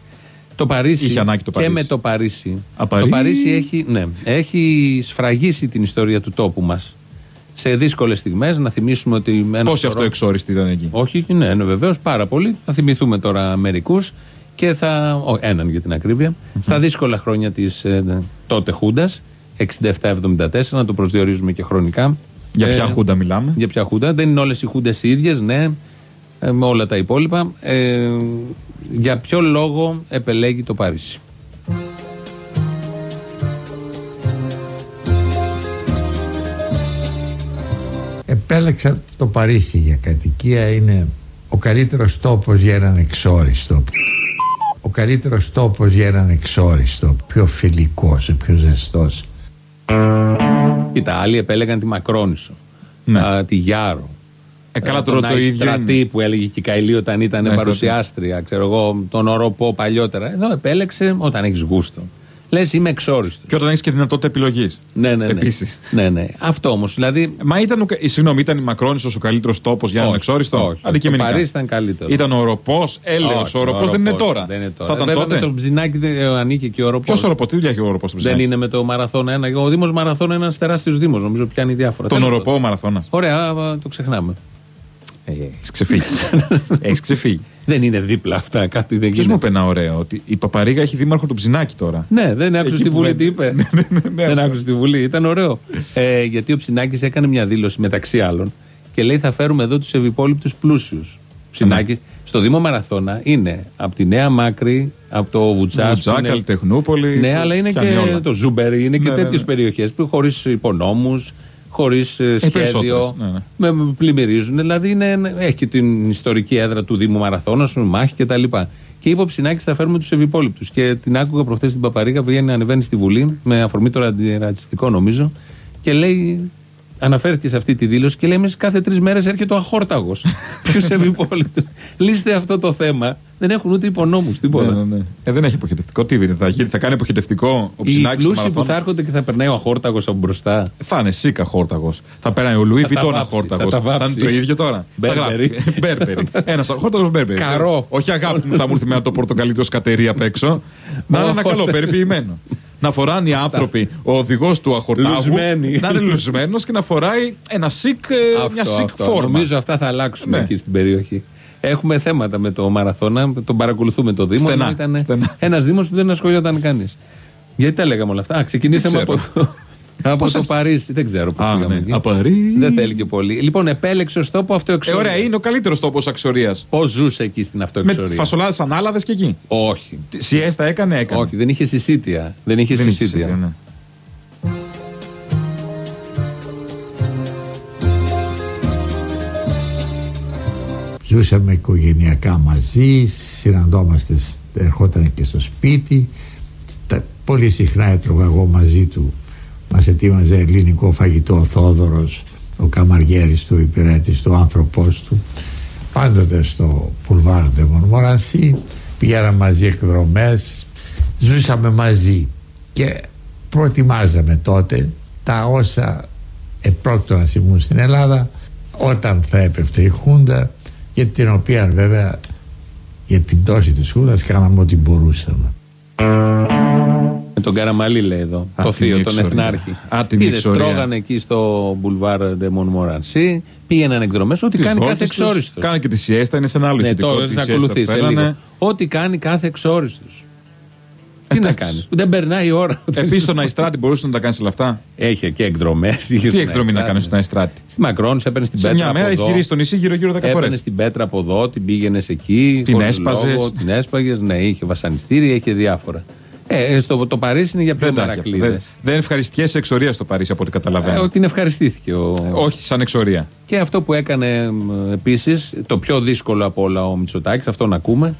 Το Παρίσι, Είχε ανάγκη το και Παρίσι. με το Παρίσι. Α, Το Παρί- Παρίσι έχει, ναι, έχει σφραγίσει την ιστορία του τόπου μας. Σε δύσκολες στιγμές, να θυμίσουμε ότι. ένα Πόσοι σωρό- αυτό εξόριστοι ήταν εκεί; Όχι, ναι, ναι βεβαίως πάρα πολύ. Θα θυμηθούμε τώρα μερικούς και θα. Ο, έναν για την ακρίβεια. Στα δύσκολα χρόνια της ε, τότε Χούντας, 67-74, να το προσδιορίζουμε και χρονικά. Για Ε, ποια χούντα μιλάμε; για ποια χούντα. Δεν είναι όλες οι χούντες οι ίδιες, ναι, ε, με όλα τα υπόλοιπα. Ε, για ποιο λόγο επελέγει το Παρίσι; Επέλεξα το Παρίσι για κατοικία είναι ο καλύτερος τόπος για έναν εξόριστο ο καλύτερος τόπος για έναν εξόριστο πιο φιλικός, πιο ζεστός Κοίτα, άλλοι επέλεγαν τη Μακρόνισο, Ναι. α, τη Γιάρο. Ε, καλά, Ε, τώρα τον το ίδιο. Αϊστρατή είναι. που έλεγε και η Καηλή όταν ήταν Ναι, παρουσιάστρια, ξέρω εγώ, τον Οροπό παλιότερα. Εδώ επέλεξε όταν έχεις γούστο. Λες, είμαι εξόριστος. Και όταν έχεις και δυνατότητα επιλογής. Ναι, ναι, ναι. Επίσης. ναι, ναι. Αυτό όμως. Δηλαδή. Μα ήταν, ο, κα- ε, συγγνώμη, ήταν η Μακρόνισο ο καλύτερος τόπος για έναν Όχι, εξόριστο; όχι. Αντικειμενικά. Το Παρίσι ήταν καλύτερο. Ήταν ο Οροπό, έλεος. όχι, Ο Οροπό δεν είναι Οροπός τώρα. Δεν είναι τώρα. Θα ήταν Βέβαια, τότε. με το Ψινάκι δεν ε, ανήκει και ο Οροπό. Ποιος Οροπό, τι δουλειά έχει ο Οροπό στο Δεν Ψινάκι; είναι με το Μαραθώνα 1. Ο Δήμος Μαραθώνα είναι ένας τεράστιος Δήμος. Νομίζω πιάνει διάφορα. Τον Τέλος Οροπό πάντων. ο Μαραθώνας. Ωραία, α, το ξεχνάμε. Έχεις ξεφύγει. Έχεις ξεφύγει. Δεν είναι δίπλα αυτά. Κάτι δεν Ποιος μου γίνεται. είπε ένα ωραίο, ότι η Παπαρίγα έχει δήμαρχο του Ψινάκι τώρα; Ναι, δεν άκουσε Εκεί στη που Βουλή δεν- τι είπε. ναι, δεν αυτό. άκουσε στη Βουλή. Ήταν ωραίο. Ε, γιατί ο Ψινάκης έκανε μια δήλωση μεταξύ άλλων και λέει θα φέρουμε εδώ τους ευυπόληπτους πλούσιους. Ψινάκη. Στο Δήμο Μαραθώνα είναι από τη Νέα Μάκρη, από το Βουτζά. Βουτζά, που είναι- Καλλιτεχνούπολη. Ναι, αλλά είναι πιάνει και όλα. το Ζούμπερι, είναι και Ναι, τέτοιες ναι, ναι. περιοχές που χωρίς υπονόμους, χωρίς σχέδιο. περισσότερες, ναι, ναι. Με, με πλημμυρίζουν. Δηλαδή είναι, έχει και την ιστορική έδρα του Δήμου Μαραθώνας, με μάχη κτλ. Και είπε ο Ψινάκης θα φέρουμε τους ευυπόλοιπτους. Και την άκουγα προχθές στην Παπαρίγα που βγαίνει να ανεβαίνει στη Βουλή, με αφορμή το ρατσιστικό νομίζω, και λέει. Αναφέρθηκε σε αυτή τη δήλωση και λέει: Εμείς κάθε τρεις μέρες έρχεται ο αχόρταγος. Ποιου ευυπόλοιπτου. Λύστε αυτό το θέμα. Δεν έχουν ούτε υπονόμους, τίποτα. Ναι, ναι, ναι. Ε, δεν έχει αποχαιρετικό. Τι είναι, θα, γίνει- θα κάνει αποχαιρετικό ο Οι Ψινάκης στο πλούσιοι που μαραθώνα. θα έρχονται και θα περνάει ο αχόρταγος από μπροστά. Θα είναι σίκα χόρταγο. Θα περνάει ο Λουί Θα τα Βιτόνα βάψει, χόρταγο. θα τα Θα, βάψει. είναι το ίδιο τώρα. Μπέρμπερι. Θα γράφει. Μπέρμπερι. Ένας χόρταγο Μπέρμπερι. Καρό. Όχι αγάπη μου, θα μου έρθει με το πορτοκαλί του σκατερί απ' έξω. Να είναι ένα καλό, Χόρτα. περιποιημένο. Να φοράνε οι άνθρωποι, ο οδηγός του αχορτάγου. Λουσμένοι. Να είναι λουσμένος και να φοράει ένα σικ, ε, μια Αυτό, σικ αυτό. φόρμα. Νομίζω αυτά θα αλλάξουν Ναι. εκεί στην περιοχή. Έχουμε θέματα με το μαραθώνα, τον παρακολουθούμε το Δήμο. Στενά, ενώ Ήταν στενά. ένας Δήμος που δεν ασχολιόταν κανείς. Γιατί τα λέγαμε όλα αυτά; Α, ξεκινήσαμε Δεν από ξέρω. το, από Πώς το σας- Παρίσι. Δεν ξέρω πώς Α, πήγαμε ναι. εκεί. Απαρί. Δεν θέλει και πολύ. Λοιπόν, επέλεξε ως τόπο Ε, αυτοεξορία. ωραία, είναι ο καλύτερος τόπος αξιορίας. Πώ ζούσε εκεί στην Με αυτοεξορία. φασολάδες ανάλαδες και εκεί. Όχι. Τι- Σιέστα έκανε, έκανε. Όχι, δεν είχε συσίτια. Δεν είχε Δεν είχε συσίτια. συσίτια, ναι. Ζούσαμε οικογενειακά μαζί, συναντόμαστε, σ- ερχόταν και στο σπίτι. Τα, πολύ συχνά έτρωγα εγώ μαζί του. Μας ετοίμαζε ελληνικό φαγητό ο Θόδωρος, ο καμαριέρης του, ο υπηρέτης του, ο άνθρωπός του. Πάντοτε στο Πουλβάρ de Montmorency, πηγαίναμε μαζί εκδρομές, ζούσαμε μαζί και προετοιμάζαμε τότε τα όσα επρόκειτο να συμβούν στην Ελλάδα όταν θα έπεφτε η Χούντα για την οποία βέβαια για την πτώση της Χούντας κάναμε ό,τι μπορούσαμε. Με τον Καραμαλή λέει εδώ. το Άτιμη θείο, τον εξορία. Εθνάρχη. Άτιμη Είδες, εξορία. τρώγανε εκεί στο Boulevard de Montmorency, πήγαιναν εκδρομές. Ό,τι Τις κάνει κάθε βόλτες τους, εξόριστος. Κάνει και τη σιέστα, είναι σε ένα άλλο Ναι, ηχητικό. τώρα τη θα σιέστα ακολουθείς σε φέρανε. λίγο. Ό,τι κάνει κάθε εξόριστος. Τι να Εντάξει. κάνει. Δεν περνάει η ώρα. Επίσης στον Αϊστράτη μπορούσες να τα κάνεις όλα αυτά; Έχει και εκδρομές. Τι εκδρομή να κάνεις στον Αϊστράτη; Στη Μακρόν, σε έπαιρνες στην Σε πέτρα. μια μέρα από έχεις εδώ. γυρίσει το νησί γύρω-γύρω 10 φορές. Έπαιρνε την πέτρα από εδώ, την πήγαινες εκεί. Την χωρίς έσπαζες. λόγο, Την έσπαγες, ναι, είχε βασανιστήρια, είχε διάφορα. Ε, στο το Παρίσι είναι για πιο Δεν, τα έχει αυτά. δεν, μερακλείδε. δεν ευχαριστιέσαι εξορία στο Παρίσι από ό,τι καταλαβαίνω. Ε, ότι την ευχαριστήθηκε ο. Όχι σαν εξορία. Και αυτό που έκανε επίσης, το πιο δύσκολο από όλα ο Μητσοτάκης, αυτό να ακούμε.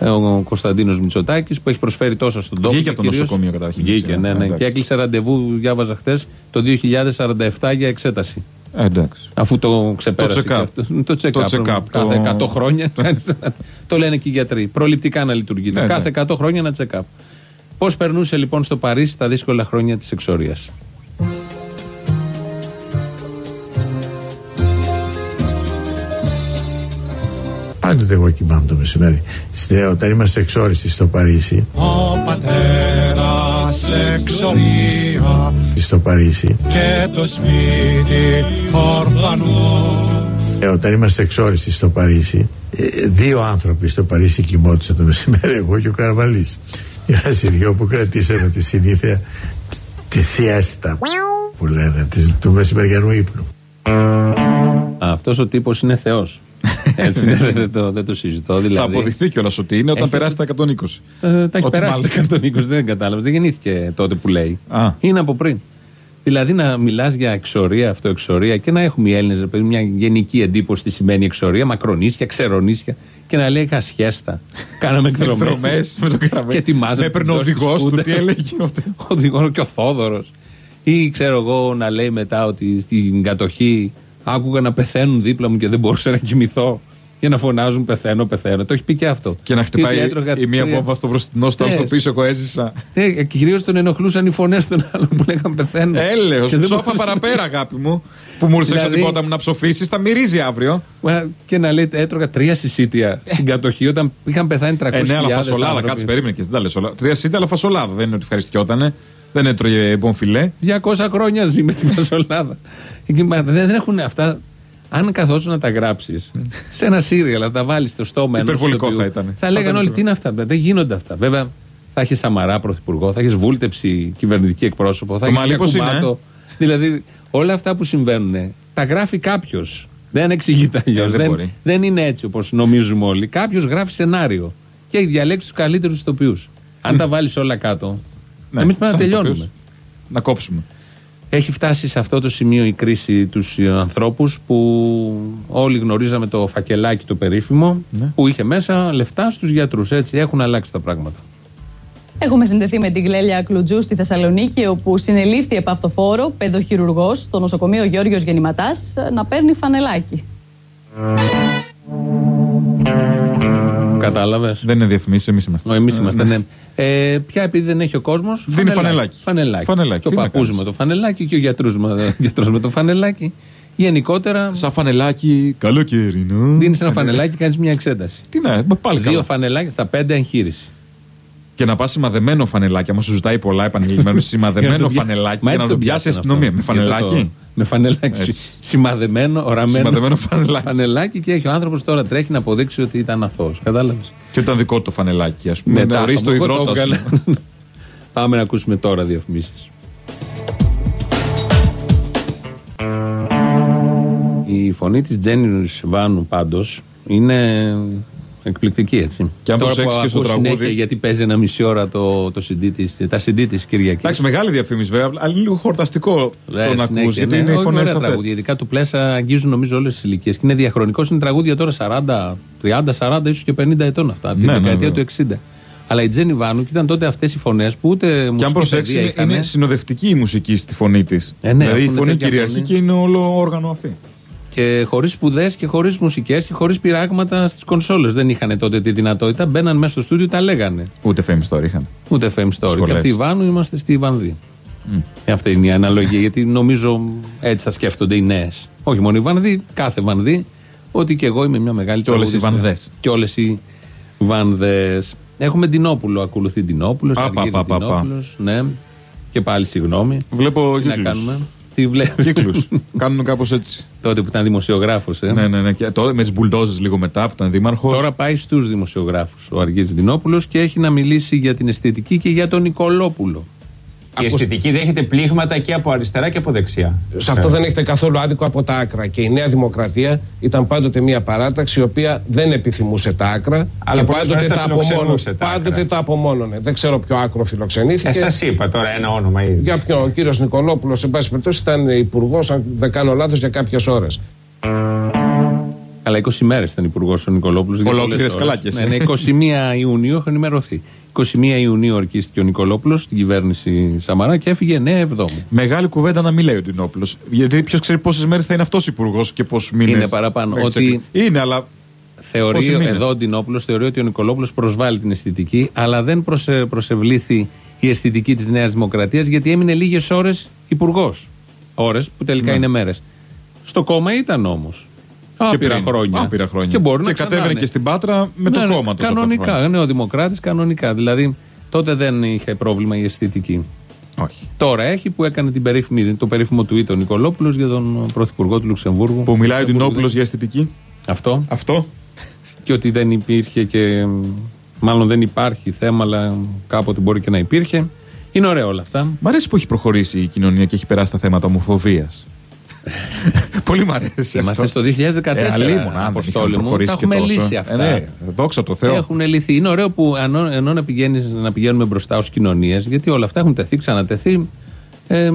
Ε, Ο Κωνσταντίνος Μητσοτάκης που έχει προσφέρει τόσα στον τόπο. Βγήκε και από το κυρίως- νοσοκομείο καταρχήν Βγήκε, σήμερα. ναι, ναι. Εντάξει. Και έκλεισε ραντεβού, διάβαζα χθες, το 2047 για εξέταση. Ε, εντάξει. Αφού το ξεπέρασε. Το και check-up. αυτό. Το check-up. Το check-up, Κάθε το- 100 χρόνια. το λένε και οι γιατροί. Προληπτικά να λειτουργείται. Ναι, Κάθε 100 χρόνια ένα check-up. Πώς περνούσε λοιπόν στο Παρίσι τα δύσκολα χρόνια της εξορίας; Πάντοτε εγώ κοιμάμαι το μεσημέρι. Στε- Όταν είμαστε εξόριστοι στο Παρίσι, Ο πατέρας εξορία στο Παρίσι, και το σπίτι ορφανό ε, όταν είμαστε εξόριστοι στο Παρίσι, ε, δύο άνθρωποι στο Παρίσι κοιμόντουσαν το μεσημέρι, εγώ και ο Καρβαλής. Είμαστε οι δυο που κρατήσαμε τη συνήθεια τη σιέστα που λένε, της, του μεσημεριανού ύπνου. Αυτός ο τύπος είναι Θεός. Έτσι είναι, δεν, δεν το, δεν το συζητώ. Θα Δηλαδή, αποδειχθεί κιόλας ότι είναι όταν Έχει- περάσει τα 120. Ε, τα έχει Ότι περάσει μάλλον. τα 120, δεν κατάλαβες. Δεν γεννήθηκε τότε που λέει. Α. Είναι από πριν. Δηλαδή να μιλάς για εξορία, αυτοεξορία και να έχουμε οι Έλληνες μια γενική εντύπωση τι σημαίνει εξορία, μακρονίσια, ξερονίσια και να λέει κασιέστα. Κάναμε εκδρομές. Εκδρομές με τον καραβέλ. Και ετοιμάζαμε. Με έπαιρνε ο οδηγός του, τι έλεγε τότε. Ο οδηγός και ο Θόδωρος. Ή ξέρω εγώ να λέει μετά ότι στην κατοχή άκουγα να πεθαίνουν δίπλα μου και δεν μπορούσα να κοιμηθώ. Για να φωνάζουν πεθαίνω, πεθαίνω. Το έχει πει και αυτό. Και να Ή χτυπάει ότι έτρωγα η μία τρία- βόμβα στο μπροστινό, στο άλλο στο Ναι. πίσω. Εγώ έζησα. ε, Κυρίως τον ενοχλούσαν οι φωνές των άλλων που λέγαν πεθαίνω. Έλεο, Και δεν ψόφα μπορούσε- παραπέρα, αγάπη μου. Που μου ήρθε Δηλαδή- την πόρτα μου να ψοφήσεις, θα μυρίζει αύριο. Μα, Και να λέει έτρωγα τρία συσίτια στην κατοχή όταν είχαν πεθάνει 300.000 Ε, ναι, αλλά φασολάδα, άνθρωποι. κάτσε περίμενε και δεν τα λες όλα. Τρία σίτα, αλλά φασολάδα. Δεν είναι ότι ευχαριστιότανε. Δεν έτρωγε μπομφιλέ. 200 χρόνια ζει με τη φασολάδα. Εκεί, μα, δεν, δεν έχουν αυτά. Αν καθόσουν να τα γράψεις σε ένα σύριαλ, να τα βάλεις στο στόμα ενός Υπερβολικό ηθοποιού, θα ήταν. Θα Θα λέγανε ήταν όλοι τι είναι αυτά. Δεν γίνονται αυτά. Βέβαια, θα έχεις Σαμαρά πρωθυπουργό, θα έχεις βούλτεψη κυβερνητική εκπρόσωπο, θα Το έχεις Μαλί πώς είναι, Κουμάτο. Δηλαδή, όλα αυτά που συμβαίνουν τα γράφει κάποιος. Δεν εξηγείται αλλιώς. Ε, δεν δεν, μπορεί. δεν είναι έτσι όπως νομίζουμε όλοι. Κάποιος γράφει σενάριο και έχει διαλέξει τους καλύτερους ηθοποιούς. Αν τα βάλεις όλα κάτω, Ναι, εμείς πρέπει να σαν τελειώνουμε. ηθοποιούς. Να κόψουμε. Έχει φτάσει σε αυτό το σημείο η κρίση τους ε, ανθρώπους που όλοι γνωρίζαμε το φακελάκι το περίφημο που είχε μέσα λεφτά στους γιατρούς. Έτσι έχουν αλλάξει τα πράγματα. Έχουμε συνδεθεί με την Γλέλια Κλουτζού στη Θεσσαλονίκη, όπου συνελήφθη επ' αυτοφόρο παιδοχειρουργός στο νοσοκομείο Γιώργιο Γεννηματάς να παίρνει φανελάκι. Κατάλαβες. Δεν είναι διαφημίσεις, εμείς είμαστε. Εμείς είμαστε, ναι. Ε, πια επειδή δεν έχει ο κόσμος. Δίνει φανελάκι. Φανελάκι. Φανελάκι. Και ο Τι να παππούς κάνεις. με το φανελάκι και ο γιατρός με, γιατρός με το φανελάκι. Γενικότερα Σαν φανελάκι καλοκαιρινό. δίνεις ένα φανελάκι και κάνεις μια εξέταση. Τι να, μα πάλι Δύο καλά. φανελάκια στα πέντε εγχείρηση. Και να πας σημαδεμένο φανελάκι. Άμα σου ζητάει πολλά επανειλημμένος Για να σημαδεμένο το πια- φανελάκι Μα για έτσι να το το πιάσει η πιάσαν αστυνομία. αυτό. Με Γιατί φανελάκι. το- Με φανελάκι. Έτσι. Σημαδεμένο, οραμένο. Σημαδεμένο φανελάκι. φανελάκι και έχει ο άνθρωπος τώρα τρέχει να αποδείξει ότι ήταν αθώος. Κατάλαβες. Και ήταν δικό του το φανελάκι, ας πούμε. Μετά Νωρί το από εγώ υδρότας. ας έβγαλα. πούμε. Πάμε να ακούσουμε τώρα διαφημίσεις. Η φωνή της Τζέννη Βάνου πάντως είναι εκπληκτική έτσι. Και αν Τώρα προσέξεις που και στο ακούω τραγούδι- συνέχεια, γιατί παίζει ένα μισή ώρα το, το CD της, τα CD της Κυριακή. Εντάξει, μεγάλη διαφήμιση βέβαια, αλλά είναι λίγο χορταστικό Ρε, το να συνέχεια, ακούς, γιατί ναι. είναι οι Όχι, φωνές ωραία αυτές. τραγούδια. Ειδικά του πλέσα αγγίζουν νομίζω όλες τις ηλικίες. Και είναι διαχρονικός, είναι τραγούδια τώρα 40, 30, 40, ίσως και 50 ετών αυτά. Την Ναι, ναι, δεκαετία ναι. του 60. Αλλά η Τζέννη Βάνου και ήταν τότε αυτές οι φωνές που ούτε Και αν μουσική προσέξεις, παιδεία είναι, είχανε. είναι συνοδευτική η μουσική στη φωνή της. Ε, ναι, δηλαδή η έχουν φωνή τέτοια κυριαρχεί φωνή. και είναι όλο όργανο αυτή. Και χωρίς σπουδές και χωρίς μουσικές και χωρίς πειράγματα στις κονσόλες. Δεν είχαν τότε τη δυνατότητα. Μπαίναν μέσα στο στούντιο, τα λέγανε. Ούτε fame story είχαν. Ούτε fame story. Σχολές. Και από τη Βάνου είμαστε στη Βανδί. Ε, Αυτή είναι η αναλογία. γιατί νομίζω έτσι θα σκέφτονται οι νέες. Όχι μόνο η Βανδί, κάθε Βανδί. Ότι και εγώ είμαι μια μεγάλη Και όλες οι τραγουδίστρια. Βανδές. Και όλες οι Βανδές. Έχουμε Ντινόπουλο. Ακολουθεί Ντινόπουλος. Α, πα, πα, πα, πα. Ναι. Και πάλι συγγνώμη. Βλέπω Τι να κύκλους. κάνουμε; Τι βλέπεις. Κύκλους. Κάνουν κάπως έτσι. τότε που ήταν δημοσιογράφος. Ε. ναι, ναι, ναι. Και τώρα με τις μπουλντόζες λίγο μετά που ήταν δήμαρχος. Τώρα πάει στους δημοσιογράφους ο Αργύρης Δινόπουλος και έχει να μιλήσει για την αισθητική και για τον Νικολόπουλο. Η αισθητική δέχεται πλήγματα και από αριστερά και από δεξιά. Σε αυτό δεν έχετε καθόλου άδικο από τα άκρα. Και η Νέα Δημοκρατία ήταν πάντοτε μια παράταξη η οποία δεν επιθυμούσε τα άκρα Αλλά και πολλές πάντοτε φορές τα τα, απομόνωνε. φιλοξενούσε τα Πάντοτε άκρα. τα απομόνωνε. Δεν ξέρω ποιο άκρο φιλοξενήθηκε. Ε, σας είπα τώρα ένα όνομα ήδη. Για ποιον, ο κύριος Νικολόπουλος, σε πάση περιπτώσει, ήταν υπουργός, αν δεν κάνω λάθος, για κάποιες ώρες. Αλλά 20 μέρες ήταν υπουργός ο Νικολόπουλος. Ολόκληρες καλά κι εσύ. Ναι, ναι, 21 Ιουνίου έχω ενημερωθεί. 21 Ιουνίου ορκίστηκε ο Νικολόπουλος στην κυβέρνηση Σαμαρά και έφυγε 9 Εβδόμου. Μεγάλη κουβέντα να μην λέει ο Ντινόπουλος. Γιατί ποιος ξέρει πόσες μέρες θα είναι αυτός υπουργός και πόσους μήνες. Είναι παραπάνω. Ότι Είναι, αλλά. θεωρεί, Πόσοι μήνες; εδώ ο Ντινόπουλος θεωρεί ότι ο Νικολόπουλος προσβάλλει την αισθητική, αλλά δεν προσε, προσευλήθη η αισθητική της Νέας Δημοκρατίας γιατί έμεινε λίγες ώρες υπουργός. Ώρες που τελικά Ναι. είναι μέρες. Στο κόμμα ήταν όμως. Άπειρα πριν. χρόνια. Άπειρα χρόνια. Και, μπορεί να κατέβαινε ξανά και στην Πάτρα με το Ναι, ναι, κόμμα τους. Κανονικά. Ναι, ο Δημοκράτης κανονικά. Δηλαδή τότε δεν είχε πρόβλημα η αισθητική. Όχι. Τώρα έχει που έκανε την περίφημη, το περίφημο του ο Νικολόπουλος για τον πρωθυπουργό του Λουξεμβούργου. Που μιλάει ο Λουξεμβούργου Ντινόπουλο δεν- για αισθητική. Αυτό. Αυτό. Και ότι δεν υπήρχε και. Μάλλον δεν υπάρχει θέμα, αλλά κάποτε μπορεί και να υπήρχε. Είναι ωραία όλα αυτά. Μ' αρέσει που έχει προχωρήσει η κοινωνία και έχει περάσει τα θέματα ομοφοβίας. Πολύ μ' αρέσει. Είμαστε αυτό. στο 2014. Ε, αλίμονα, αν δεν Αποστόλη είχαμε μου. προχωρήσει Τα και έχουμε τόσο. λύσει Ε, αυτά. ναι, δόξα τω Θεώ. Έχουν λυθεί. Είναι ωραίο που ενώ, ενώ να, πηγαίνεις, να πηγαίνουμε μπροστά ως κοινωνίες, γιατί όλα αυτά έχουν τεθεί, ξανατεθεί. Ε,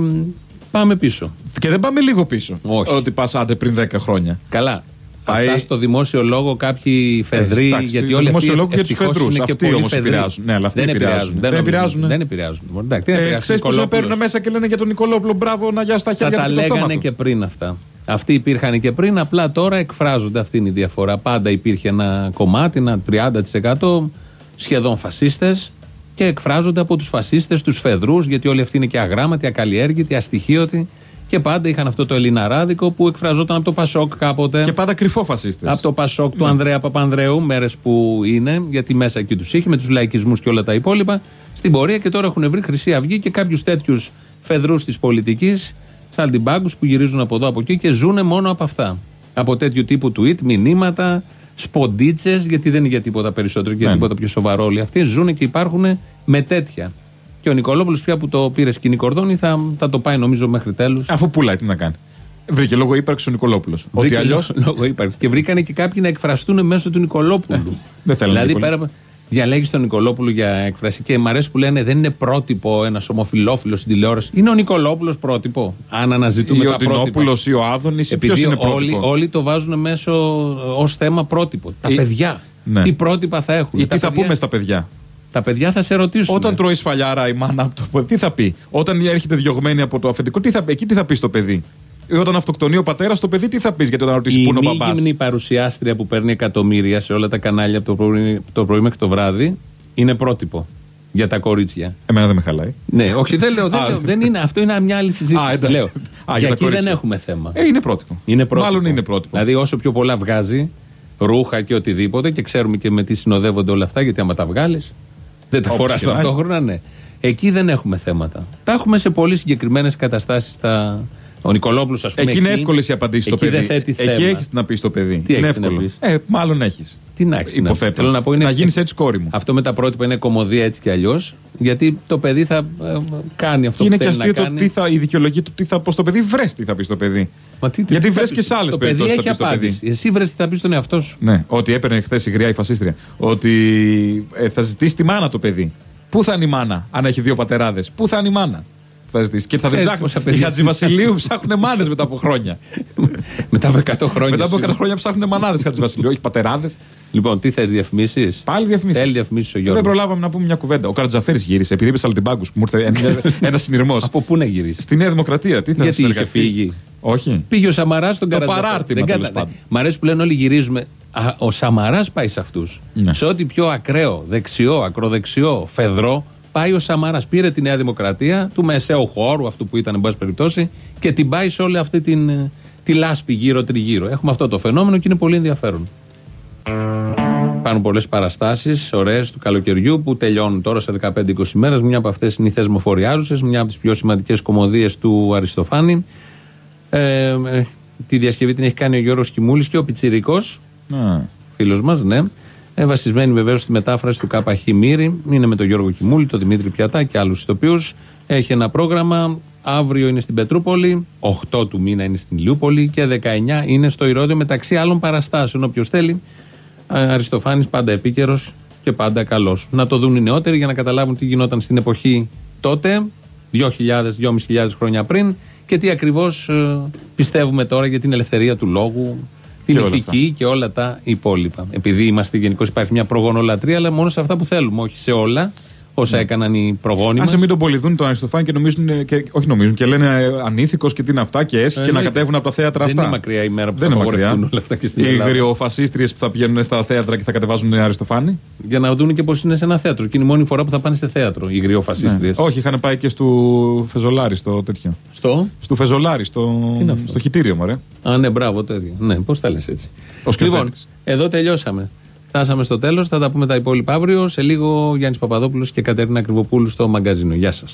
πάμε πίσω. Και δεν πάμε λίγο πίσω. Όχι. Ότι πας άντε πριν 10 χρόνια. Καλά. Πάει- Αυτά στο δημόσιο λόγο κάποιοι φεδροί, εντάξει, γιατί το όλοι αυτοί δημόσιο λόγο για τους ευτυχώς φεδρούς. είναι και Αυτοί πολύ όμως φεδροί. επηρεάζουν. Ναι, αλλά αυτοί δεν επηρεάζουν. επηρεάζουν. Δεν νομίζω. επηρεάζουν. Δεν επηρεάζουν. Εντάξει, τι να Ε, επηρεάσουν. Ξέρεις πώ με Νικολόπουλος. παίρνουν μέσα και λένε για τον Νικολόπουλο μπράβο να γεια στα Θα χέρια τα του και το στόμα λέγανε του. και πριν αυτά. Αυτοί υπήρχαν και πριν, απλά τώρα εκφράζονται. Αυτή είναι η διαφορά. Πάντα υπήρχε ένα κομμάτι, ένα 30% σχεδόν φασίστες και εκφράζονται από τους φασίστες, τους φεδρούς, γιατί όλοι αυτοί είναι και αγράμματοι, ακαλλιέργητοι, αστοιχείωτοι. Και πάντα είχαν αυτό το ελληναράδικο που εκφραζόταν από το Πασόκ κάποτε. Και πάντα κρυφό φασίστες. Από το Πασόκ Ναι. του Ανδρέα Παπανδρέου, μέρες που είναι, γιατί μέσα εκεί τους είχε, με τους λαϊκισμούς και όλα τα υπόλοιπα, στην πορεία και τώρα έχουν βρει Χρυσή Αυγή και κάποιους τέτοιους φεδρούς της πολιτικής, σαλτιμπάγκου που γυρίζουν από εδώ από εκεί και ζουν μόνο από αυτά. Από τέτοιου τύπου tweet, μηνύματα, σποντίτσες, γιατί δεν είναι για τίποτα περισσότερο και για Ναι. τίποτα πιο σοβαρό όλοι αυτοί. Ζουν και υπάρχουν με τέτοια. Και ο Νικολόπουλος πια που το πήρε σκηνή κορδόνη θα, θα το πάει νομίζω μέχρι τέλους. Αφού πουλάει, τι να κάνει. Βρήκε λόγο ύπαρξης ο Νικολόπουλος. Ότι αλλιώ. Λόγω ύπαρξης. Και βρήκανε και κάποιοι να εκφραστούν μέσω του Νικολόπουλου. δεν θέλανε δηλαδή Νικολό. πέρα. Διαλέγεις τον Νικολόπουλο για έκφραση και μ' αρέσει που λένε δεν είναι πρότυπο ένας ομοφυλόφιλος στην τηλεόραση. Είναι ο Νικολόπουλος πρότυπο. Αν αναζητούμε Ή τα ο πρότυπα. Τινόπουλος ή ο Άδωνης. Ποιο Επειδή είναι όλοι, πρότυπο; όλοι το βάζουν μέσω ως θέμα πρότυπο. Τα Ή- παιδιά. Ναι. Τι πρότυπα θα έχουν. Ή τα τι θα παιδιά- πούμε στα παιδιά; Τα παιδιά θα σε ρωτήσουν. Όταν τρώεις σφαλιάρα η μάνα από το παιδί, τι θα πει; Όταν έρχεται διωγμένη από το αφεντικό, τι θα, εκεί τι θα πεις στο παιδί; Ή όταν αυτοκτονεί ο πατέρας, το παιδί τι θα πεις, γιατί όταν ρωτήσει η πού είναι ο μη μπαμπάς; γυμνή παρουσιάστρια που παίρνει εκατομμύρια σε όλα τα κανάλια από το πρωί, το πρωί μέχρι το βράδυ είναι πρότυπο για τα κορίτσια. Εμένα δεν με χαλάει. Ναι, όχι, δεν λέω. Δεν, Α, λέω, δεν είναι, αυτό είναι μια άλλη συζήτηση. Α, εντάξει. λέω. Α, και για τα εκεί δεν κορίτσια. έχουμε θέμα. Ε, είναι πρότυπο. Είναι πρότυπο. Μάλλον είναι πρότυπο. Δηλαδή, όσο πιο πολλά βγάζει, ρούχα και οτιδήποτε, και ξέρουμε και με τι συνοδεύονται όλα αυτά, γιατί άμα τα βγάλεις, δεν τα Όπως φοράς και να ταυτόχρονα, ναι. Εκεί δεν έχουμε θέματα. Τα έχουμε σε πολύ συγκεκριμένες καταστάσεις. Τα... Ο Νικολόπουλος, ας πούμε. Εκεί είναι εύκολες οι απαντήσεις στο εκεί παιδί. δεν θέτει Εκεί θέμα. έχεις να πεις στο παιδί. Τι είναι έχεις να εύκολο. πεις; Ε, μάλλον έχεις. Τι να έχεις να πεις. Υποθέτω. Θέλω να πω είναι- γίνεις έτσι κόρη μου. Αυτό με τα πρότυπα είναι κομμωδία έτσι κι αλλιώς. Γιατί το παιδί θα ε, κάνει αυτό Και είναι που και θέλει να αστείο το κάνει. τι θα, η δικαιολογία του τι θα πω στο παιδί. Βρες τι θα πει στο παιδί. Μα τι- τι- Γιατί τι θα βρες πεις. και σε άλλες Το παιδί περιπτώσεις θα έχει πεις στο παιδί. απάντηση. Εσύ βρες τι θα πεις στον εαυτό σου. Ναι, ότι έπαιρνε χθες η γριά η φασίστρια. Ότι ε, θα ζητήσει τη μάνα το παιδί. Πού θα είναι η μάνα, αν έχει δύο πατεράδες. Πού θα είναι η μάνα. Που Θα ζητήσει. Και θα την Ξέρεις ψάχνουν. πόσα Οι παιδιά- Χατζηβασιλείου ψάχνουν μάνες μετά από χρόνια. Μετά από 100 χρόνια. μετά από 100 σίγουρα. χρόνια ψάχνουν μανάδες Χατζηβασιλείου, όχι πατεράδες. Λοιπόν, τι θες, διαφημίσεις; Πάλι διαφημίσεις. Θέλει διαφημίσεις ο Γιώργος. Δεν προλάβαμε να πούμε μια κουβέντα. Ο Καρατζαφέρης γύρισε, επειδή είπε Αλτιμπάγκου που μου ήρθε ένα συνειρμός. Από πού να γυρίσεις; Στη Νέα Δημοκρατία, τι θα Γιατί είχε συνεργαστεί; φύγει; Όχι. Πήγε ο Σαμαράς στον Το Καρατζαφέρη. παράρτημα, Δεν τέλος κατα- πάντων. Μ' αρέσει που λένε όλοι γυρίζουμε. Α, ο Σαμαράς πάει σε αυτούς. Ναι. Σε ό,τι πιο ακραίο, δεξιό, ακροδεξιό, φεδρό, πάει ο Σαμαρά. Πήρε τη Νέα Δημοκρατία, του μεσαίου χώρου, αυτού που ήταν, εν πάση περιπτώσει, και την πάει σε όλη αυτή την, ε, τη λάσπη γύρω-τριγύρω. Έχουμε αυτό το φαινόμενο και είναι πολύ ενδιαφέρον. Υπάρχουν πολλές παραστάσεις, ωραίες του καλοκαιριού που τελειώνουν τώρα σε 15-20 μέρες. Μια από αυτές είναι οι Θεσμοφοριάζουσες, μια από τις πιο σημαντικές κομμωδίες του Αριστοφάνη. Ε, ε, τη διασκευή την έχει κάνει ο Γιώργος Κιμούλης και ο Πιτσιρικός Α. φίλος μας, ναι. Ε, βασισμένη βεβαίως στη μετάφραση του ΚΑΠΑΧ Μύρη. Είναι με τον Γιώργο Κιμούλη, τον Δημήτρη Πιατά και άλλους ηθοποιούς. Έχει ένα πρόγραμμα. Αύριο είναι στην Πετρούπολη, 8 του μήνα είναι στην Λιούπολη και 19 είναι στο Ηρώδιο μεταξύ άλλων παραστάσεων. Όποιος θέλει, ε, Αριστοφάνης πάντα επίκαιρος και πάντα καλός. Να το δουν οι νεότεροι για να καταλάβουν τι γινόταν στην εποχή τότε, 2.000-2.500 χρόνια πριν και τι ακριβώς ε, πιστεύουμε τώρα για την ελευθερία του λόγου την Και όλα ηθική και όλα τα υπόλοιπα. Επειδή είμαστε γενικώς υπάρχει μια προγονολατρία, αλλά μόνο σε αυτά που θέλουμε, όχι σε όλα όσα έκαναν οι προγόνοι Α μας. μην τον πολυδούν τον Αριστοφάνη και νομίζουν. ε, Και, όχι νομίζουν και λένε ε, ανήθικος και τι είναι αυτά και έσχη και να κατέβουν από τα θέατρα Ε, Δεν αυτά. είναι μακριά η μέρα που Δεν θα είναι απαγορευτούν μακριά. όλα αυτά και στην Οι Ελλάδα. γριοφασίστριες που θα πηγαίνουν στα θέατρα και θα κατεβάζουν Αριστοφάνη. Για να δουν και πώ είναι σε ένα θέατρο. Και είναι η μόνη φορά που θα πάνε σε θέατρο οι γριοφασίστριες. Ναι. Όχι, είχαν πάει και στο Φεζολάρι στο τέτοιο. Στο; Στο Φεζολάρι, στο, Τι είναι αυτό; στο χιτήριο, μωρέ. Α, ναι, μπράβο, τέτοιο. Ναι, πώς τα λες έτσι. Ο σκηνοθέτης. λοιπόν, εδώ τελειώσαμε. Φτάσαμε στο τέλος. Θα τα πούμε τα υπόλοιπα αύριο. Σε λίγο Γιάννης Παπαδόπουλος και Κατερίνα Κρυβοπούλου στο μαγκαζίνο. Γεια σας.